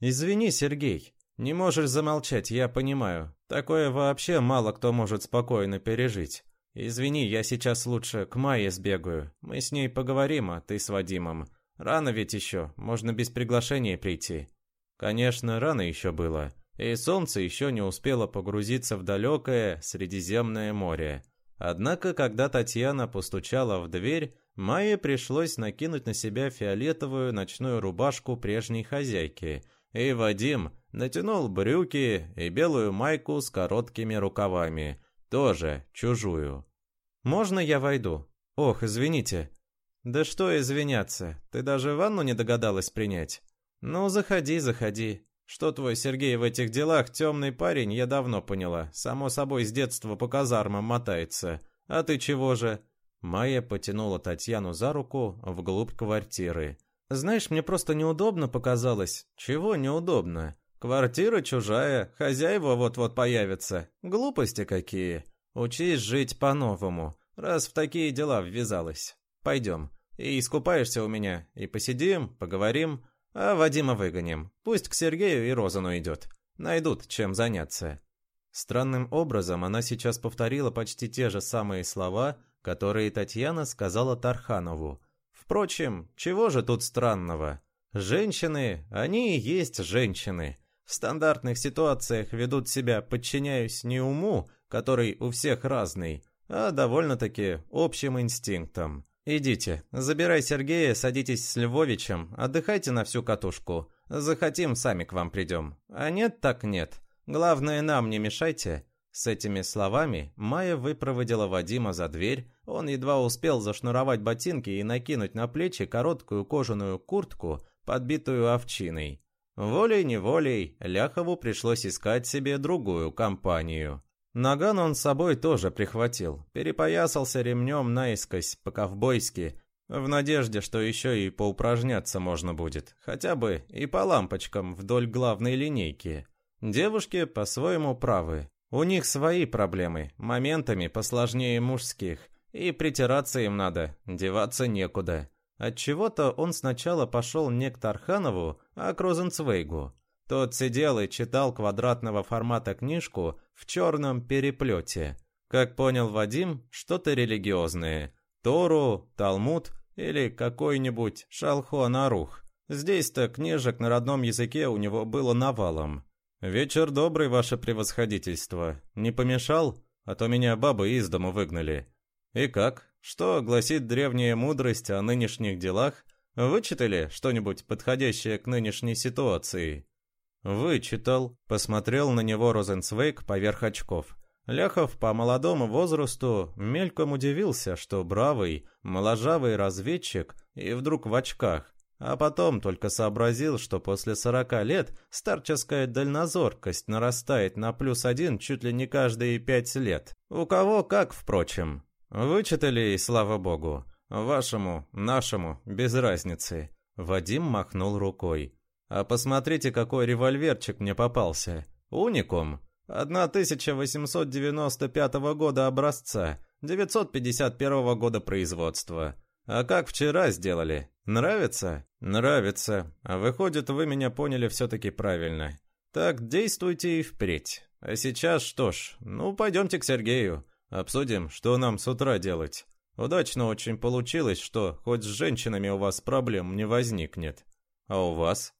«Извини, Сергей, не можешь замолчать, я понимаю. Такое вообще мало кто может спокойно пережить. Извини, я сейчас лучше к Майе сбегаю. Мы с ней поговорим, а ты с Вадимом. Рано ведь еще, можно без приглашения прийти. Конечно, рано еще было. И солнце еще не успело погрузиться в далекое Средиземное море. Однако, когда Татьяна постучала в дверь, Майе пришлось накинуть на себя фиолетовую ночную рубашку прежней хозяйки, и Вадим натянул брюки и белую майку с короткими рукавами, тоже чужую. «Можно я войду? Ох, извините». «Да что извиняться, ты даже ванну не догадалась принять?» «Ну, заходи, заходи. Что твой Сергей в этих делах темный парень, я давно поняла. Само собой, с детства по казармам мотается. А ты чего же?» Майя потянула Татьяну за руку вглубь квартиры. «Знаешь, мне просто неудобно показалось». «Чего неудобно?» «Квартира чужая, хозяева вот-вот появятся. Глупости какие. Учись жить по-новому, раз в такие дела ввязалась. Пойдем. И искупаешься у меня, и посидим, поговорим, а Вадима выгоним. Пусть к Сергею и Розану идет. Найдут, чем заняться». Странным образом она сейчас повторила почти те же самые слова, которые Татьяна сказала Тарханову. Впрочем, чего же тут странного? Женщины, они и есть женщины. В стандартных ситуациях ведут себя, подчиняясь не уму, который у всех разный, а довольно-таки общим инстинктам. Идите, забирай Сергея, садитесь с Львовичем, отдыхайте на всю катушку. Захотим, сами к вам придем. А нет, так нет. Главное, нам не мешайте. С этими словами Майя выпроводила Вадима за дверь, он едва успел зашнуровать ботинки и накинуть на плечи короткую кожаную куртку, подбитую овчиной. Волей-неволей Ляхову пришлось искать себе другую компанию. Наган он с собой тоже прихватил, перепоясался ремнем наискось, по-ковбойски, в надежде, что еще и поупражняться можно будет, хотя бы и по лампочкам вдоль главной линейки. Девушки по-своему правы, у них свои проблемы, моментами посложнее мужских, и притираться им надо, деваться некуда. Отчего-то он сначала пошел не к Тарханову, а к Розенцвейгу. Тот сидел и читал квадратного формата книжку в черном переплете. Как понял Вадим, что-то религиозное. Тору, Талмуд или какой-нибудь Шалхон Арух. Здесь-то книжек на родном языке у него было навалом. «Вечер добрый, ваше превосходительство. Не помешал? А то меня бабы из дому выгнали». «И как? Что гласит древняя мудрость о нынешних делах? Вычитали что-нибудь подходящее к нынешней ситуации?» «Вычитал», — посмотрел на него Розенцвейк поверх очков. Ляхов по молодому возрасту мельком удивился, что бравый, моложавый разведчик и вдруг в очках, а потом только сообразил, что после сорока лет старческая дальнозоркость нарастает на плюс один чуть ли не каждые пять лет. У кого как, впрочем. Вычитали, и слава богу. Вашему, нашему, без разницы. Вадим махнул рукой. А посмотрите, какой револьверчик мне попался. Уникум. 1895 года образца, 951 года производства. А как вчера сделали? Нравится? Нравится. А выходит, вы меня поняли все-таки правильно. Так, действуйте и впредь. А сейчас что ж, ну, пойдемте к Сергею. Обсудим, что нам с утра делать. Удачно очень получилось, что хоть с женщинами у вас проблем не возникнет. А у вас?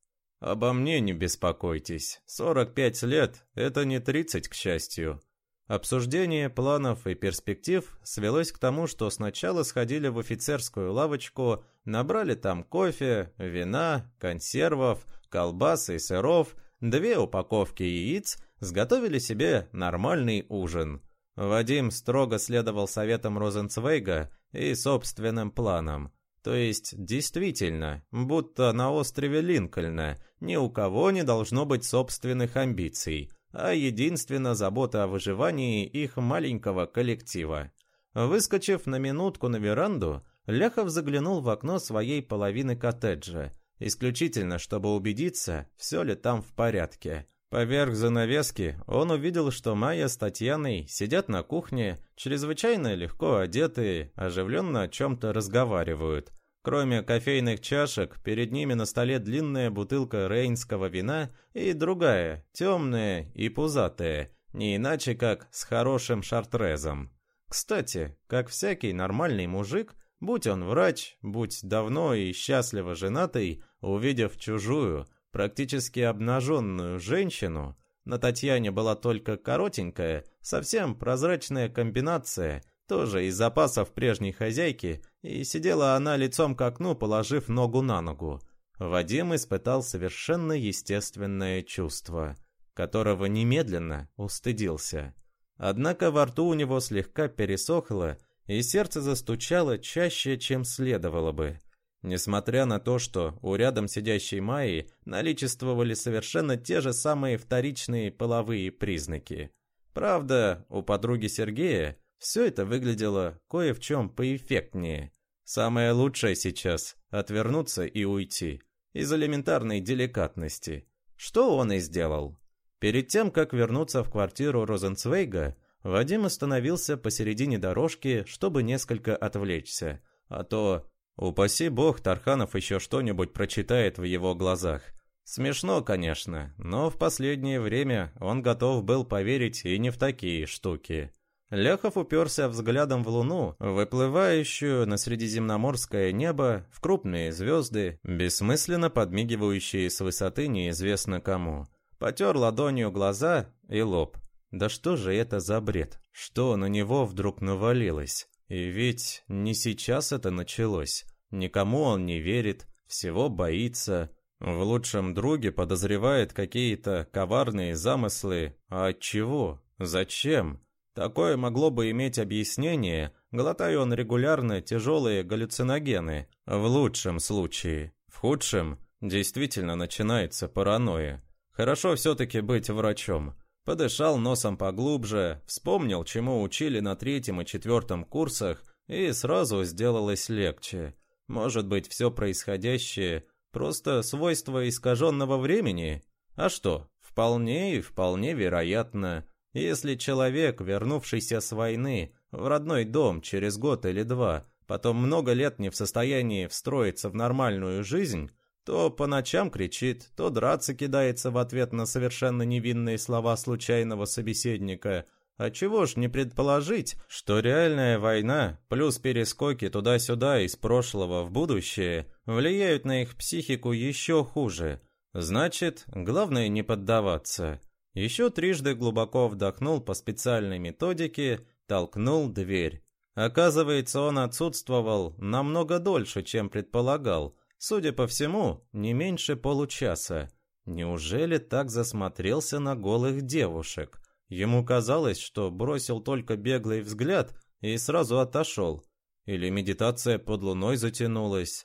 Обо мне не беспокойтесь. 45 лет – это не 30, к счастью. Обсуждение планов и перспектив свелось к тому, что сначала сходили в офицерскую лавочку, набрали там кофе, вина, консервов, колбас и сыров, две упаковки яиц, сготовили себе нормальный ужин. Вадим строго следовал советам Розенцвейга и собственным планам. То есть, действительно, будто на острове Линкольна ни у кого не должно быть собственных амбиций – а единственно забота о выживании их маленького коллектива. Выскочив на минутку на веранду, Ляхов заглянул в окно своей половины коттеджа, исключительно чтобы убедиться, все ли там в порядке. Поверх занавески он увидел, что Майя с Татьяной сидят на кухне, чрезвычайно легко одетые, оживленно о чем-то разговаривают – Кроме кофейных чашек, перед ними на столе длинная бутылка рейнского вина и другая, темная и пузатая, не иначе как с хорошим шартрезом. Кстати, как всякий нормальный мужик, будь он врач, будь давно и счастливо женатый, увидев чужую, практически обнаженную женщину, на Татьяне была только коротенькая, совсем прозрачная комбинация – тоже из запасов прежней хозяйки, и сидела она лицом к окну, положив ногу на ногу. Вадим испытал совершенно естественное чувство, которого немедленно устыдился. Однако во рту у него слегка пересохло, и сердце застучало чаще, чем следовало бы. Несмотря на то, что у рядом сидящей Майи наличествовали совершенно те же самые вторичные половые признаки. Правда, у подруги Сергея все это выглядело кое в чем поэффектнее. Самое лучшее сейчас – отвернуться и уйти. Из элементарной деликатности. Что он и сделал. Перед тем, как вернуться в квартиру Розенцвейга, Вадим остановился посередине дорожки, чтобы несколько отвлечься. А то, упаси бог, Тарханов еще что-нибудь прочитает в его глазах. Смешно, конечно, но в последнее время он готов был поверить и не в такие штуки. Ляхов уперся взглядом в луну, выплывающую на средиземноморское небо, в крупные звезды, бессмысленно подмигивающие с высоты неизвестно кому. Потер ладонью глаза и лоб. Да что же это за бред? Что на него вдруг навалилось? И ведь не сейчас это началось. Никому он не верит, всего боится. В лучшем друге подозревает какие-то коварные замыслы. А от чего? Зачем? Такое могло бы иметь объяснение, глотая он регулярно тяжелые галлюциногены, в лучшем случае. В худшем действительно начинается паранойя. Хорошо все-таки быть врачом. Подышал носом поглубже, вспомнил, чему учили на третьем и четвертом курсах, и сразу сделалось легче. Может быть, все происходящее – просто свойство искаженного времени? А что, вполне и вполне вероятно – если человек, вернувшийся с войны, в родной дом через год или два, потом много лет не в состоянии встроиться в нормальную жизнь, то по ночам кричит, то драться кидается в ответ на совершенно невинные слова случайного собеседника. А чего ж не предположить, что реальная война плюс перескоки туда-сюда из прошлого в будущее влияют на их психику еще хуже. Значит, главное не поддаваться. Еще трижды глубоко вдохнул по специальной методике, толкнул дверь. Оказывается, он отсутствовал намного дольше, чем предполагал. Судя по всему, не меньше получаса. Неужели так засмотрелся на голых девушек? Ему казалось, что бросил только беглый взгляд и сразу отошел. Или медитация под луной затянулась.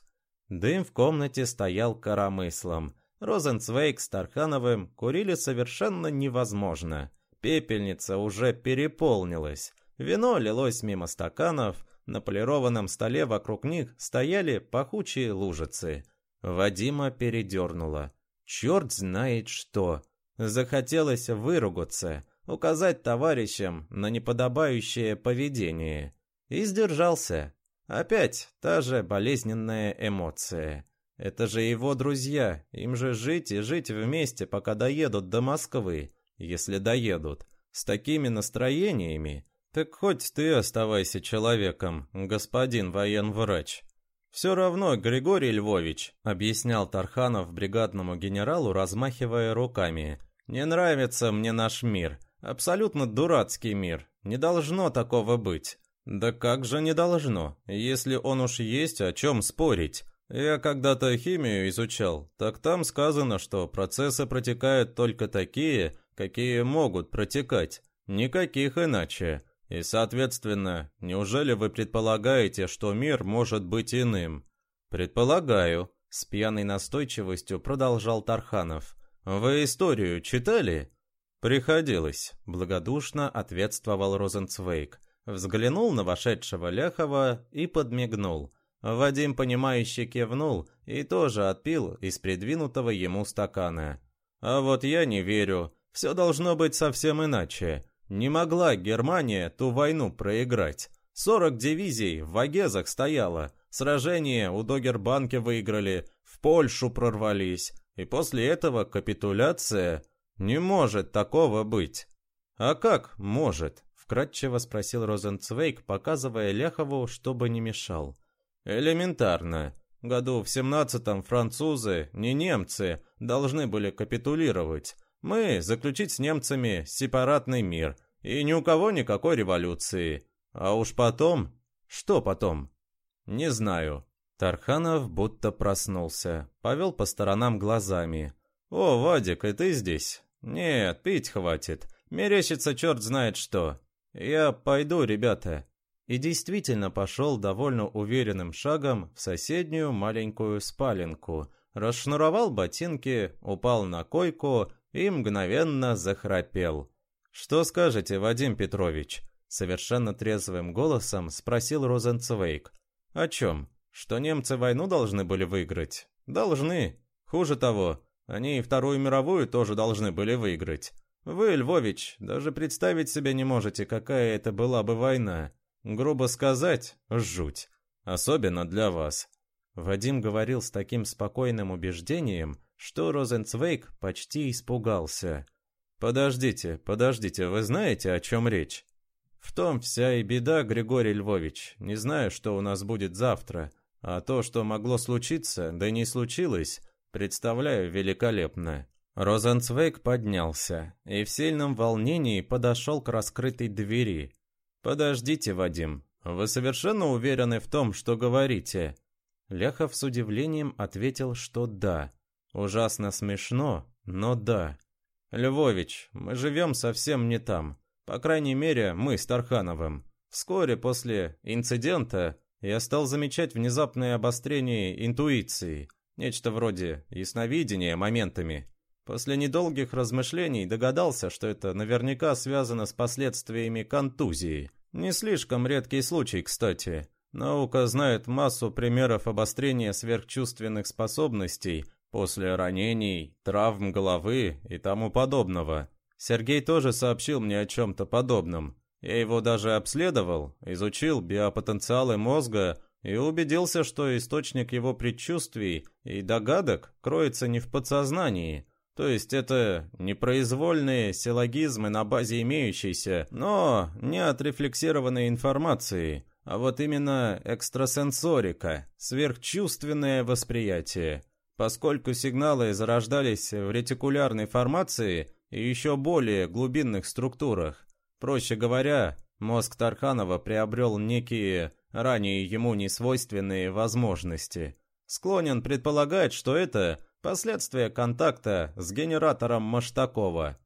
Дым в комнате стоял коромыслом. Розенцвейк с Тархановым курили совершенно невозможно. Пепельница уже переполнилась. Вино лилось мимо стаканов, на полированном столе вокруг них стояли пахучие лужицы. Вадима передернуло. Черт знает что. Захотелось выругаться, указать товарищам на неподобающее поведение. И сдержался. Опять та же болезненная эмоция. Это же его друзья, им же жить и жить вместе, пока доедут до Москвы, если доедут. С такими настроениями Так хоть ты оставайся человеком, господин военврач. Все равно, Григорий Львович, объяснял Тарханов бригадному генералу, размахивая руками. Не нравится мне наш мир. Абсолютно дурацкий мир. Не должно такого быть. Да как же не должно? Если он уж есть, о чем спорить? Я когда-то химию изучал, так там сказано, что процессы протекают только такие, какие могут протекать, никаких иначе. И, соответственно, неужели вы предполагаете, что мир может быть иным? Предполагаю, с пьяной настойчивостью продолжал Тарханов. Вы историю читали? Приходилось, благодушно ответствовал Розенцвейк. Взглянул на вошедшего Ляхова и подмигнул. Вадим, понимающе кивнул и тоже отпил из придвинутого ему стакана. А вот я не верю. Все должно быть совсем иначе. Не могла Германия ту войну проиграть. 40 дивизий в Вагезах стояло. Сражение у Догербанки выиграли, в Польшу прорвались. И после этого капитуляция... Не может такого быть. А как может? Вкратчиво спросил Розенцвейк, показывая Ляхову, чтобы не мешал. Элементарно. Году в семнадцатом французы, не немцы, должны были капитулировать. Мы заключить с немцами сепаратный мир, и ни у кого никакой революции. А уж потом... Что потом? Не знаю. Тарханов будто проснулся, повел по сторонам глазами. «О, Вадик, и ты здесь?» «Нет, пить хватит. Мерещится черт знает что. Я пойду, ребята». И действительно пошел довольно уверенным шагом в соседнюю маленькую спаленку, расшнуровал ботинки, упал на койку и мгновенно захрапел. «Что скажете, Вадим Петрович?» Совершенно трезвым голосом спросил Розенцвейк. «О чем? Что немцы войну должны были выиграть?» «Должны. Хуже того, они и Вторую мировую тоже должны были выиграть. Вы, Львович, даже представить себе не можете, какая это была бы война. Грубо сказать, жуть. Особенно для вас». Вадим говорил с таким спокойным убеждением, что Розенцвейк почти испугался. «Подождите, подождите, вы знаете, о чем речь?» «В том вся и беда, Григорий Львович. Не знаю, что у нас будет завтра. А то, что могло случиться, да не случилось, представляю великолепно». Розенцвейк поднялся и в сильном волнении подошел к раскрытой двери. «Подождите, Вадим, вы совершенно уверены в том, что говорите?» Ляхов с удивлением ответил, что да. Ужасно смешно, но да. Львович, мы живем совсем не там. По крайней мере, мы с Тархановым. Вскоре после инцидента я стал замечать внезапное обострение интуиции, нечто вроде ясновидения моментами. После недолгих размышлений догадался, что это наверняка связано с последствиями контузии. Не слишком редкий случай, кстати. Наука знает массу примеров обострения сверхчувственных способностей после ранений, травм головы и тому подобного. Сергей тоже сообщил мне о чем-то подобном. Я его даже обследовал, изучил биопотенциалы мозга и убедился, что источник его предчувствий и догадок кроется не в подсознании. То есть это непроизвольные силлогизмы на базе имеющейся, но не отрефлексированной информации – а вот именно экстрасенсорика, сверхчувственное восприятие. Поскольку сигналы зарождались в ретикулярной формации и еще более глубинных структурах. Проще говоря, мозг Тарханова приобрел некие ранее ему несвойственные возможности. Склонен предполагать, что это последствия контакта с генератором Маштакова.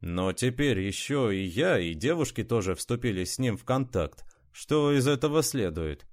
Но теперь еще и я, и девушки тоже вступили с ним в контакт, что из этого следует?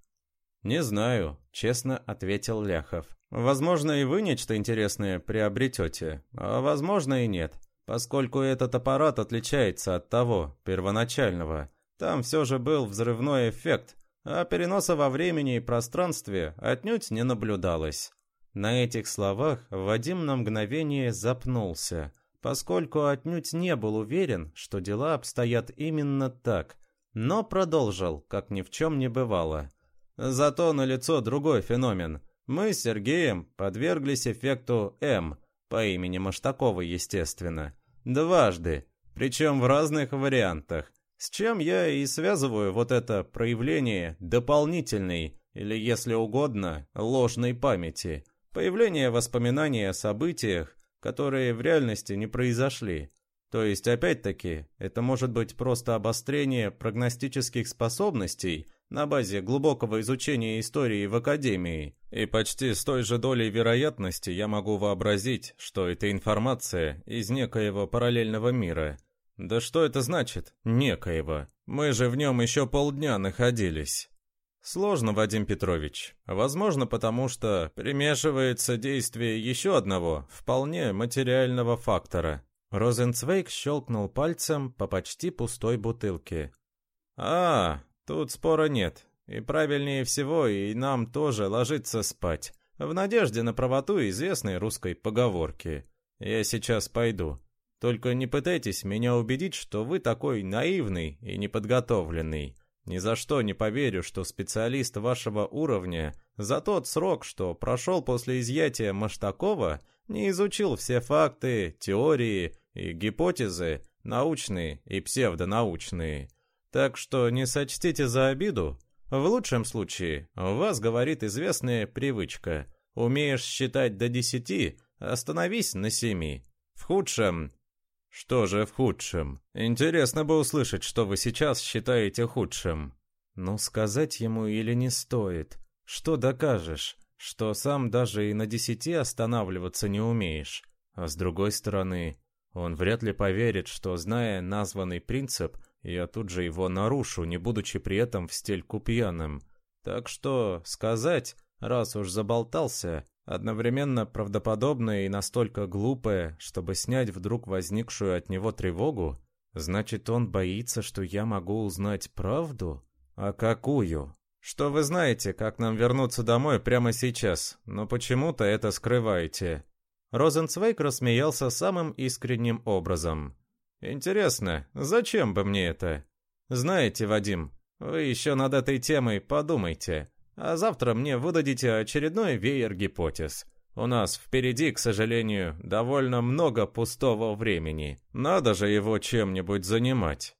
Не знаю, честно ответил Ляхов. Возможно, и вы нечто интересное приобретете, а возможно и нет, поскольку этот аппарат отличается от того, первоначального. Там все же был взрывной эффект, а переноса во времени и пространстве отнюдь не наблюдалось. На этих словах Вадим на мгновение запнулся, поскольку отнюдь не был уверен, что дела обстоят именно так – но продолжил, как ни в чем не бывало. Зато налицо другой феномен. Мы с Сергеем подверглись эффекту М, по имени Маштакова, естественно. Дважды, причем в разных вариантах. С чем я и связываю вот это проявление дополнительной, или, если угодно, ложной памяти. Появление воспоминаний о событиях, которые в реальности не произошли. То есть, опять-таки, это может быть просто обострение прогностических способностей на базе глубокого изучения истории в академии. И почти с той же долей вероятности я могу вообразить, что это информация из некоего параллельного мира. Да что это значит? Некоего. Мы же в нем еще полдня находились. Сложно, Вадим Петрович. Возможно, потому что примешивается действие еще одного, вполне материального фактора. Розенцвейк щелкнул пальцем по почти пустой бутылке. «А, тут спора нет. И правильнее всего, и нам тоже ложиться спать. В надежде на правоту известной русской поговорки. Я сейчас пойду. Только не пытайтесь меня убедить, что вы такой наивный и неподготовленный. Ни за что не поверю, что специалист вашего уровня за тот срок, что прошел после изъятия Маштакова, не изучил все факты, теории и гипотезы, научные и псевдонаучные. Так что не сочтите за обиду. В лучшем случае у вас говорит известная привычка. Умеешь считать до десяти, остановись на семи. В худшем что же в худшем? Интересно бы услышать, что вы сейчас считаете худшим. Ну, сказать ему или не стоит. Что докажешь? Что сам даже и на десяти останавливаться не умеешь. А с другой стороны, он вряд ли поверит, что, зная названный принцип, я тут же его нарушу, не будучи при этом в стельку пьяным. Так что сказать, раз уж заболтался, Одновременно правдоподобное и настолько глупое, чтобы снять вдруг возникшую от него тревогу, значит, он боится, что я могу узнать правду? А какую? Что вы знаете, как нам вернуться домой прямо сейчас, но почему-то это скрываете. Розенцвейк рассмеялся самым искренним образом. Интересно, зачем бы мне это? Знаете, Вадим, вы еще над этой темой подумайте. А завтра мне выдадите очередной веер гипотез. У нас впереди, к сожалению, довольно много пустого времени. Надо же его чем-нибудь занимать.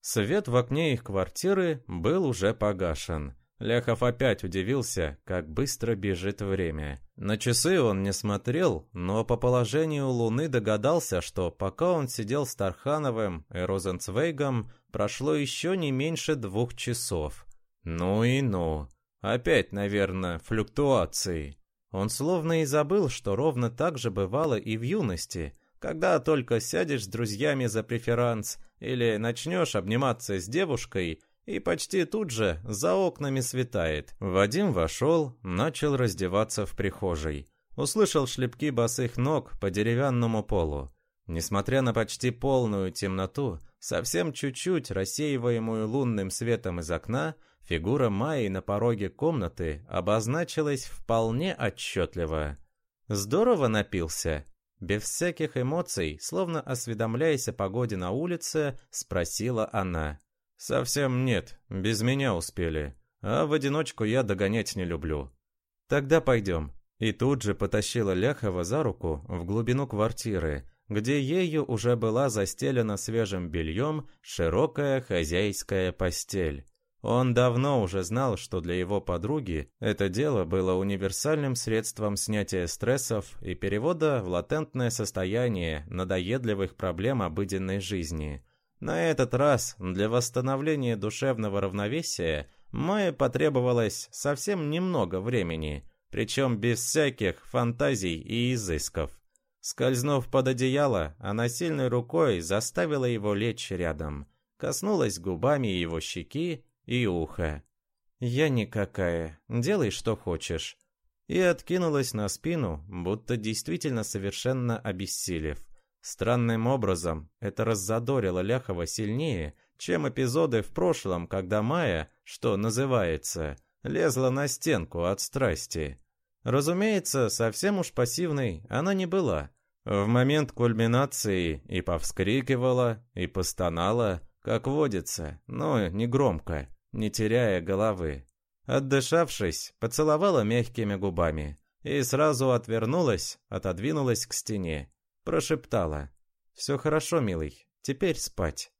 Свет в окне их квартиры был уже погашен. Ляхов опять удивился, как быстро бежит время. На часы он не смотрел, но по положению Луны догадался, что пока он сидел с Тархановым и Розенцвейгом, прошло еще не меньше двух часов. Ну и ну. Опять, наверное, флюктуации. Он словно и забыл, что ровно так же бывало и в юности, когда только сядешь с друзьями за преферанс или начнешь обниматься с девушкой, и почти тут же за окнами светает. Вадим вошел, начал раздеваться в прихожей. Услышал шлепки босых ног по деревянному полу. Несмотря на почти полную темноту, совсем чуть-чуть рассеиваемую лунным светом из окна, Фигура Майи на пороге комнаты обозначилась вполне отчетливо. Здорово напился. Без всяких эмоций, словно осведомляясь о погоде на улице, спросила она. «Совсем нет, без меня успели. А в одиночку я догонять не люблю». «Тогда пойдем». И тут же потащила Ляхова за руку в глубину квартиры, где ею уже была застелена свежим бельем широкая хозяйская постель. Он давно уже знал, что для его подруги это дело было универсальным средством снятия стрессов и перевода в латентное состояние надоедливых проблем обыденной жизни. На этот раз для восстановления душевного равновесия Майе потребовалось совсем немного времени, причем без всяких фантазий и изысков. Скользнув под одеяло, она сильной рукой заставила его лечь рядом, коснулась губами его щеки и ухо. «Я никакая, делай, что хочешь». И откинулась на спину, будто действительно совершенно обессилев. Странным образом это раззадорило Ляхова сильнее, чем эпизоды в прошлом, когда Майя, что называется, лезла на стенку от страсти. Разумеется, совсем уж пассивной она не была. В момент кульминации и повскрикивала, и постонала, как водится, но не громко не теряя головы. Отдышавшись, поцеловала мягкими губами и сразу отвернулась, отодвинулась к стене. Прошептала. «Все хорошо, милый, теперь спать».